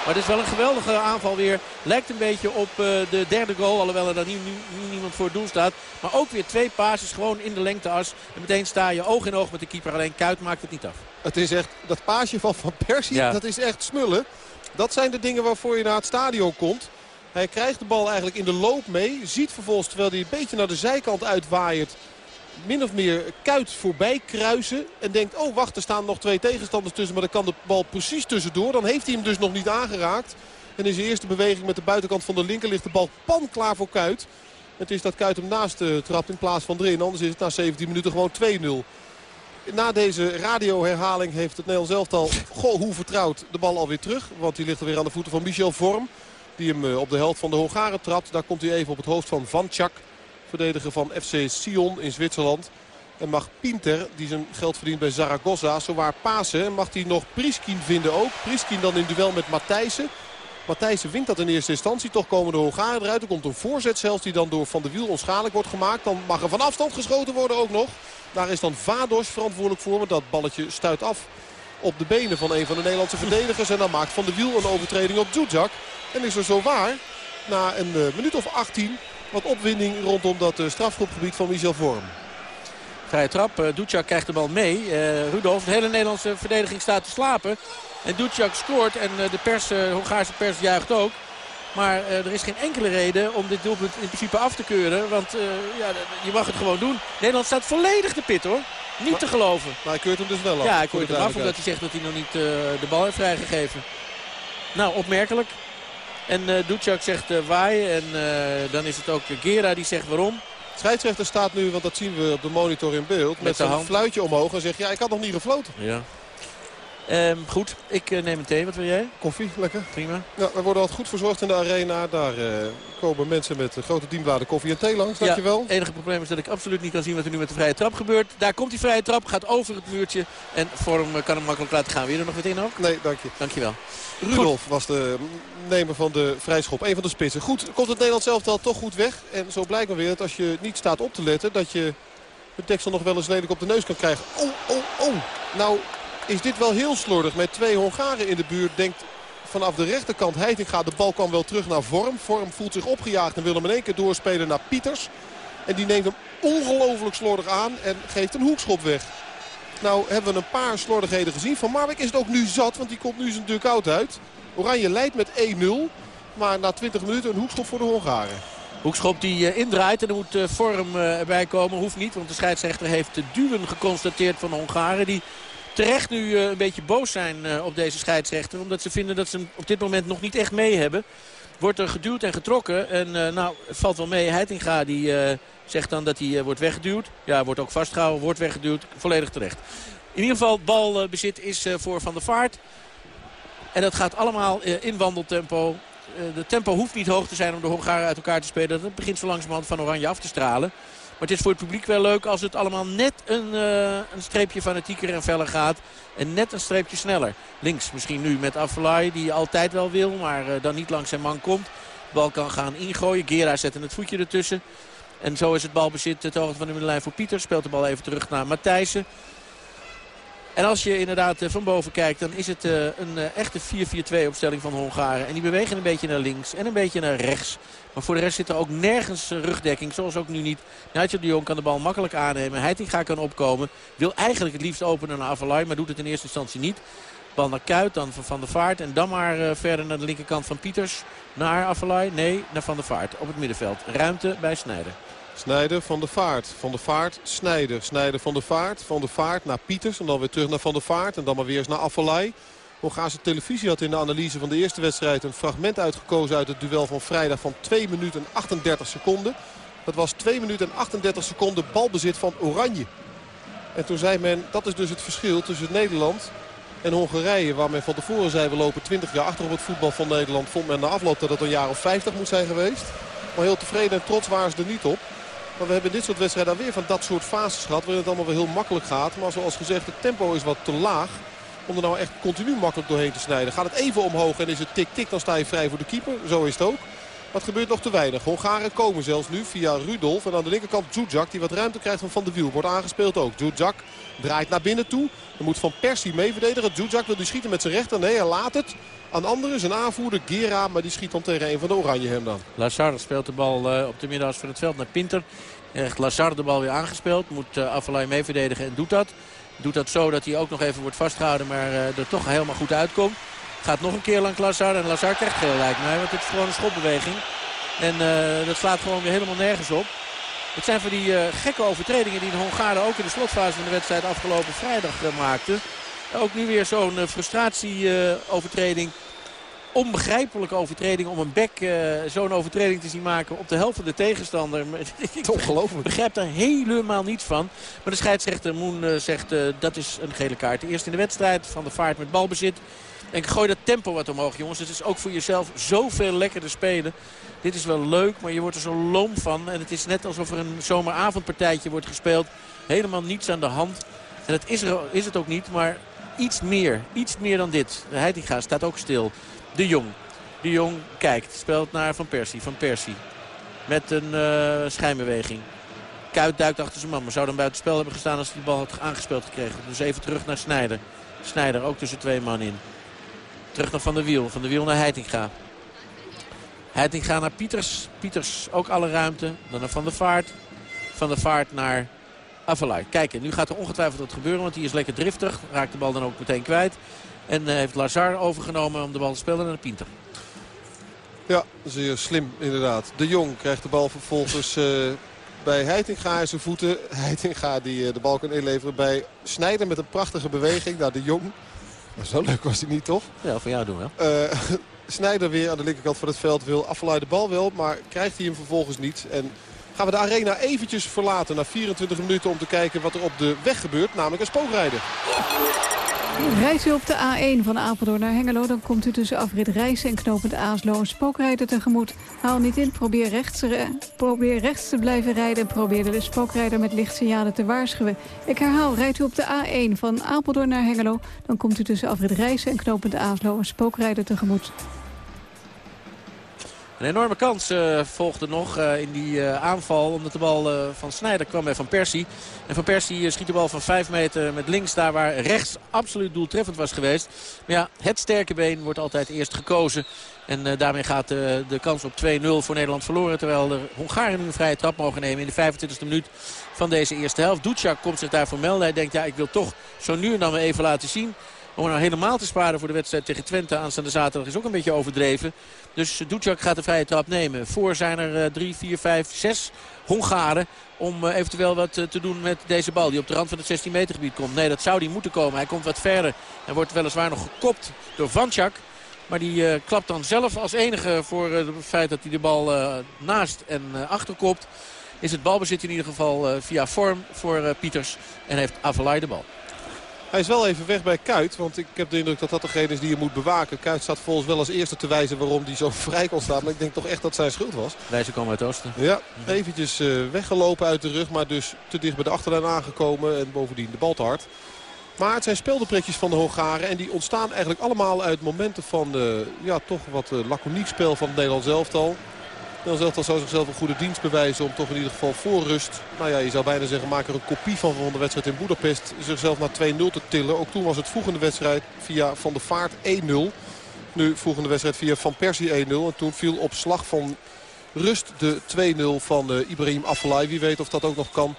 Maar het is wel een geweldige aanval weer. Lijkt een beetje op uh, de derde goal. Alhoewel er dan nu, nu, nu, niemand voor het doel staat. Maar ook weer twee passes gewoon in de lengteas. En meteen sta je oog in oog met de keeper. Alleen Kuit maakt het niet af. Het is echt, dat paasje van Van Persie, ja. dat is echt smullen. Dat zijn de dingen waarvoor je naar het stadion komt. Hij krijgt de bal eigenlijk in de loop mee. Ziet vervolgens, terwijl hij een beetje naar de zijkant uitwaait... min of meer kuit voorbij kruisen. En denkt, oh wacht, er staan nog twee tegenstanders tussen. Maar dan kan de bal precies tussendoor. Dan heeft hij hem dus nog niet aangeraakt. En in zijn eerste beweging met de buitenkant van de linker ligt de bal pan klaar voor Kuit. Het is dat Kuit hem naast uh, trapt in plaats van erin. Anders is het na 17 minuten gewoon 2-0. Na deze radioherhaling heeft het Nederlands elftal, goh hoe vertrouwd, de bal alweer terug. Want die ligt er weer aan de voeten van Michel Vorm. Die hem op de helft van de Hongaren trapt. Daar komt hij even op het hoofd van Van Chak. Verdediger van FC Sion in Zwitserland. En mag Pinter, die zijn geld verdient bij Zaragoza, zowaar pasen. En mag hij nog Priskin vinden ook. Priskin dan in duel met Matthijssen. Matthijssen wint dat in eerste instantie. Toch komen de Hongaren eruit. Er komt een voorzet zelfs die dan door Van der Wiel onschadelijk wordt gemaakt. Dan mag er van afstand geschoten worden ook nog. Daar is dan Vados verantwoordelijk voor. Want dat balletje stuit af op de benen van een van de Nederlandse verdedigers. En dan maakt Van der Wiel een overtreding op Djudjak. En is er zo waar, na een uh, minuut of 18, wat opwinding rondom dat uh, strafgroepgebied van Michel Vorm. Vrije trap. Uh, Ducjak krijgt de bal mee. Uh, Rudolf, de hele Nederlandse verdediging staat te slapen. En Ducjak scoort en uh, de pers, Hongaarse pers juicht ook. Maar er is geen enkele reden om dit doelpunt in principe af te keuren. Want ja, je mag het gewoon doen. Nederland staat volledig te pit hoor. Niet maar, te geloven. Maar hij keurt hem dus wel af. Ja, hij keurt hem af omdat hij zegt dat hij nog niet de bal heeft vrijgegeven. Nou, opmerkelijk. En uh, Ducjak zegt uh, waai. En uh, dan is het ook Gera die zegt waarom. Scheidsrechter staat nu, want dat zien we op de monitor in beeld... met, met zijn fluitje omhoog en zegt, ja, ik had nog niet gefloten. Ja. Um, goed, ik uh, neem een thee. Wat wil jij? Koffie, lekker. Prima. Ja, we worden altijd goed verzorgd in de arena. Daar uh, komen mensen met grote dienbladen koffie en thee langs. Dankjewel. Ja, het enige probleem is dat ik absoluut niet kan zien wat er nu met de vrije trap gebeurt. Daar komt die vrije trap, gaat over het muurtje. En Vorm kan hem makkelijk laten gaan. Wil je er nog wat in ook? Nee, dank je. Dankjewel. Rudolf was de nemer van de vrijschop. Een van de spitsen. Goed, komt het Nederlands elftal toch goed weg. En zo blijkt maar weer dat als je niet staat op te letten... dat je het deksel nog wel eens lelijk op de neus kan krijgen. Oh, oh, oh. Nou is dit wel heel slordig. Met twee Hongaren in de buurt denkt vanaf de rechterkant Heitinga. De bal kwam wel terug naar Vorm. Vorm voelt zich opgejaagd en wil hem in één keer doorspelen naar Pieters. En die neemt hem ongelooflijk slordig aan en geeft een hoekschop weg. Nou hebben we een paar slordigheden gezien. Van Marwijk is het ook nu zat, want die komt nu zijn dugout uit. Oranje leidt met 1-0. Maar na 20 minuten een hoekschop voor de Hongaren. Hoekschop die uh, indraait en er moet uh, vorm uh, erbij komen. Hoeft niet, want de scheidsrechter heeft duwen geconstateerd van de Hongaren. Die terecht nu een beetje boos zijn op deze scheidsrechter. Omdat ze vinden dat ze hem op dit moment nog niet echt mee hebben. Wordt er geduwd en getrokken. En nou, het valt wel mee. Heitinga die zegt dan dat hij wordt weggeduwd. Ja, wordt ook vastgehouden, wordt weggeduwd. Volledig terecht. In ieder geval, balbezit is voor Van der Vaart. En dat gaat allemaal in wandeltempo. De tempo hoeft niet hoog te zijn om de Hongaren uit elkaar te spelen. Dat begint zo langzamerhand van Oranje af te stralen. Maar het is voor het publiek wel leuk als het allemaal net een, uh, een streepje fanatieker en feller gaat. En net een streepje sneller. Links misschien nu met Afellay die altijd wel wil. Maar uh, dan niet langs zijn man komt. De bal kan gaan ingooien. Gera zet het voetje ertussen. En zo is het balbezit het hoogte van de middenlijn voor Pieter. Speelt de bal even terug naar Matthijssen. En als je inderdaad van boven kijkt, dan is het een echte 4-4-2 opstelling van Hongaren. En die bewegen een beetje naar links en een beetje naar rechts. Maar voor de rest zit er ook nergens rugdekking, zoals ook nu niet. Nigel de Jong kan de bal makkelijk aannemen. Heitinga kan opkomen. Wil eigenlijk het liefst openen naar Avalai, maar doet het in eerste instantie niet. Bal naar Kuit, dan van Van der Vaart. En dan maar verder naar de linkerkant van Pieters. Naar Avalai, nee, naar Van der Vaart. Op het middenveld. Ruimte bij Snijder. Snijder van de Vaart. Van de Vaart, Snijder. Snijder van de Vaart. Van de Vaart naar Pieters. En dan weer terug naar Van de Vaart. En dan maar weer eens naar Affelay. Hongaarse televisie had in de analyse van de eerste wedstrijd een fragment uitgekozen uit het duel van vrijdag van 2 minuten en 38 seconden. Dat was 2 minuten en 38 seconden balbezit van Oranje. En toen zei men, dat is dus het verschil tussen Nederland en Hongarije. Waar men van tevoren zei, we lopen 20 jaar achter op het voetbal van Nederland. Vond men na afloop dat het een jaar of 50 moet zijn geweest. Maar heel tevreden en trots waren ze er niet op. Maar we hebben dit soort wedstrijden weer van dat soort fases gehad. Waarin het allemaal wel heel makkelijk gaat. Maar zoals gezegd, het tempo is wat te laag. Om er nou echt continu makkelijk doorheen te snijden. Gaat het even omhoog en is het tik-tik, dan sta je vrij voor de keeper. Zo is het ook. Maar het gebeurt nog te weinig. Hongaren komen zelfs nu via Rudolf. En aan de linkerkant Zuzak die wat ruimte krijgt van Van de Wiel. Wordt aangespeeld ook. Zuzak draait naar binnen toe. Er moet Van Persie mee verdedigen. Zuzak wil die schieten met zijn rechter. Nee, hij laat het. Aan anderen zijn aanvoerder Gera. Maar die schiet dan tegen een van de oranje hem dan. Lazar speelt de bal uh, op de middenas van het veld naar Pinter. Echt Lazar de bal weer aangespeeld. Moet uh, Avalai mee verdedigen en doet dat. Doet dat zo dat hij ook nog even wordt vastgehouden. Maar uh, er toch helemaal goed uitkomt. Gaat nog een keer langs Lazar. En Lazar krijgt geel lijkt mij. Want het is gewoon een schopbeweging. En uh, dat slaat gewoon weer helemaal nergens op. Het zijn van die uh, gekke overtredingen die de Hongaren ook in de slotfase van de wedstrijd afgelopen vrijdag maakten. Ook nu weer zo'n frustratieovertreding onbegrijpelijke overtreding om een bek uh, zo'n overtreding te zien maken op de helft van de tegenstander. <laughs> ik ongelooflijk. begrijp daar helemaal niets van. Maar de scheidsrechter Moen uh, zegt uh, dat is een gele kaart. Eerst in de wedstrijd van de vaart met balbezit. En gooi dat tempo wat omhoog jongens. Het is ook voor jezelf zoveel lekkerder spelen. Dit is wel leuk, maar je wordt er zo loom van. En het is net alsof er een zomeravondpartijtje wordt gespeeld. Helemaal niets aan de hand. En dat is, er, is het ook niet, maar iets meer. Iets meer dan dit. De Heitinga staat ook stil. De Jong. De Jong kijkt. Speelt naar Van Persie. Van Persie. Met een uh, schijnbeweging. Kuit duikt achter zijn man. Maar zou dan buiten spel hebben gestaan als hij de bal had aangespeeld gekregen. Dus even terug naar Snijder. Snijder ook tussen twee man in. Terug naar Van der Wiel. Van der Wiel naar Heitinga. Heitinga naar Pieters. Pieters ook alle ruimte. Dan naar Van der Vaart. Van der Vaart naar Avalai. Kijk, nu gaat er ongetwijfeld wat gebeuren. Want hij is lekker driftig. Raakt de bal dan ook meteen kwijt. En uh, heeft Lazar overgenomen om de bal te spelen naar Pinter. Ja, zeer slim inderdaad. De Jong krijgt de bal vervolgens uh, bij Heitinga in zijn voeten. Heitinga die uh, de bal kan inleveren bij Snijder met een prachtige beweging. Nou, de Jong, zo leuk was hij niet toch? Ja, van jou doen we. <laughs> Snijder weer aan de linkerkant van het veld wil Afvalai de bal wel, maar krijgt hij hem vervolgens niet. En gaan we de arena eventjes verlaten na 24 minuten om te kijken wat er op de weg gebeurt. Namelijk een spookrijden. Rijdt u op de A1 van Apeldoorn naar Hengelo... dan komt u tussen afrit Rijssen en knopend Aaslo een spookrijder tegemoet. Haal niet in, probeer rechts, probeer rechts te blijven rijden... en probeer de spookrijder met lichtsignalen te waarschuwen. Ik herhaal, rijdt u op de A1 van Apeldoorn naar Hengelo... dan komt u tussen afrit Rijssen en knopend Aaslo een spookrijder tegemoet. Een enorme kans uh, volgde nog uh, in die uh, aanval. Omdat de bal van Snijder kwam bij Van Persie. En Van Persie schiet de bal van 5 meter met links. Daar waar rechts absoluut doeltreffend was geweest. Maar ja, het sterke been wordt altijd eerst gekozen. En daarmee gaat de kans op 2-0 voor Nederland verloren. Terwijl de Hongaren nu een vrije trap mogen nemen in de 25e minuut van deze eerste helft. Ducjak komt zich daarvoor melden. Hij denkt ja ik wil toch zo nu en dan weer even laten zien. Om nou helemaal te sparen voor de wedstrijd tegen Twente aanstaande zaterdag is ook een beetje overdreven. Dus Ducjak gaat de vrije trap nemen. Voor zijn er 3, 4, 5, 6 Hongaren om uh, eventueel wat uh, te doen met deze bal die op de rand van het 16 meter gebied komt. Nee, dat zou die moeten komen. Hij komt wat verder en wordt weliswaar nog gekopt door Vanchak. Maar die uh, klapt dan zelf als enige voor het feit dat hij de bal naast en achterkopt. Is het balbezit in ieder geval via vorm voor Pieters en heeft Avalai de bal. Hij is wel even weg bij Kuit. Want ik heb de indruk dat dat degene is die je moet bewaken. Kuit staat volgens wel als eerste te wijzen waarom hij zo <laughs> vrij kon staan. Maar ik denk toch echt dat zijn schuld was. Wijzen komen uit oosten. Ja, eventjes uh, weggelopen uit de rug. Maar dus te dicht bij de achterlijn aangekomen. En bovendien de bal te hard. Maar het zijn speldenprikjes van de Hongaren. En die ontstaan eigenlijk allemaal uit momenten van uh, ja, toch wat uh, laconiek spel van het Nederlands elftal. Dan zelf zou zichzelf een goede dienst bewijzen om toch in ieder geval voor rust. Nou ja, je zou bijna zeggen, maak er een kopie van van de wedstrijd in Budapest. Zichzelf naar 2-0 te tillen. Ook toen was het vroeg wedstrijd via Van der Vaart 1-0. Nu vroeg in de wedstrijd via Van Persie 1-0. En toen viel op slag van rust de 2-0 van uh, Ibrahim Afellay. Wie weet of dat ook nog kan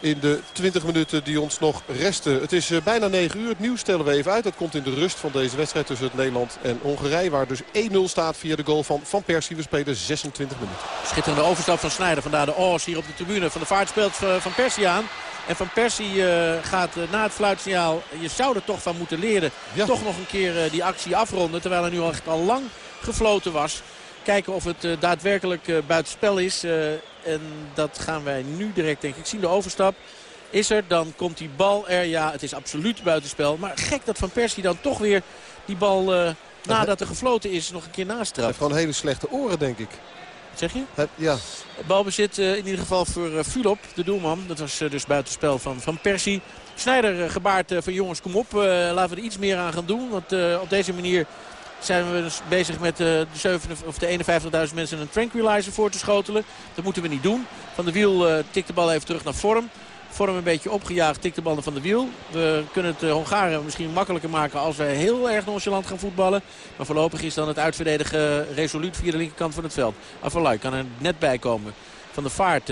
in de 20 minuten die ons nog resten. Het is uh, bijna 9 uur. Het nieuws stellen we even uit. Dat komt in de rust van deze wedstrijd tussen het Nederland en Hongarije. Waar dus 1-0 staat via de goal van Van Persie. We spelen 26 minuten. Schitterende overstap van Snijder. Vandaar de O's hier op de tribune. Van de Vaart speelt uh, Van Persie aan. En Van Persie uh, gaat na het fluitsignaal, je zou er toch van moeten leren, ja. toch nog een keer die actie afronden. Terwijl er nu al echt al lang gefloten was. Kijken of het daadwerkelijk buitenspel is. En dat gaan wij nu direct denk ik zien. De overstap is er. Dan komt die bal er. Ja, het is absoluut buitenspel. Maar gek dat Van Persie dan toch weer die bal uh, nadat er gefloten is nog een keer naast Hij heeft gewoon hele slechte oren denk ik. Wat zeg je? He, ja. Balbezit uh, in ieder geval voor uh, Fulop, de doelman. Dat was dus buitenspel van Van Persie. Snijder gebaard van jongens kom op. laten we er iets meer aan gaan doen. Want op deze manier zijn we dus bezig met de, 7, of de 51.000 mensen een tranquilizer voor te schotelen. Dat moeten we niet doen. Van de Wiel uh, tikt de bal even terug naar vorm. Vorm een beetje opgejaagd, tikt de bal van de Wiel. We kunnen het de Hongaren misschien makkelijker maken als wij heel erg nonchalant gaan voetballen. Maar voorlopig is dan het uitverdedigen resoluut via de linkerkant van het veld. Avalai kan er net bij komen. Van de Vaart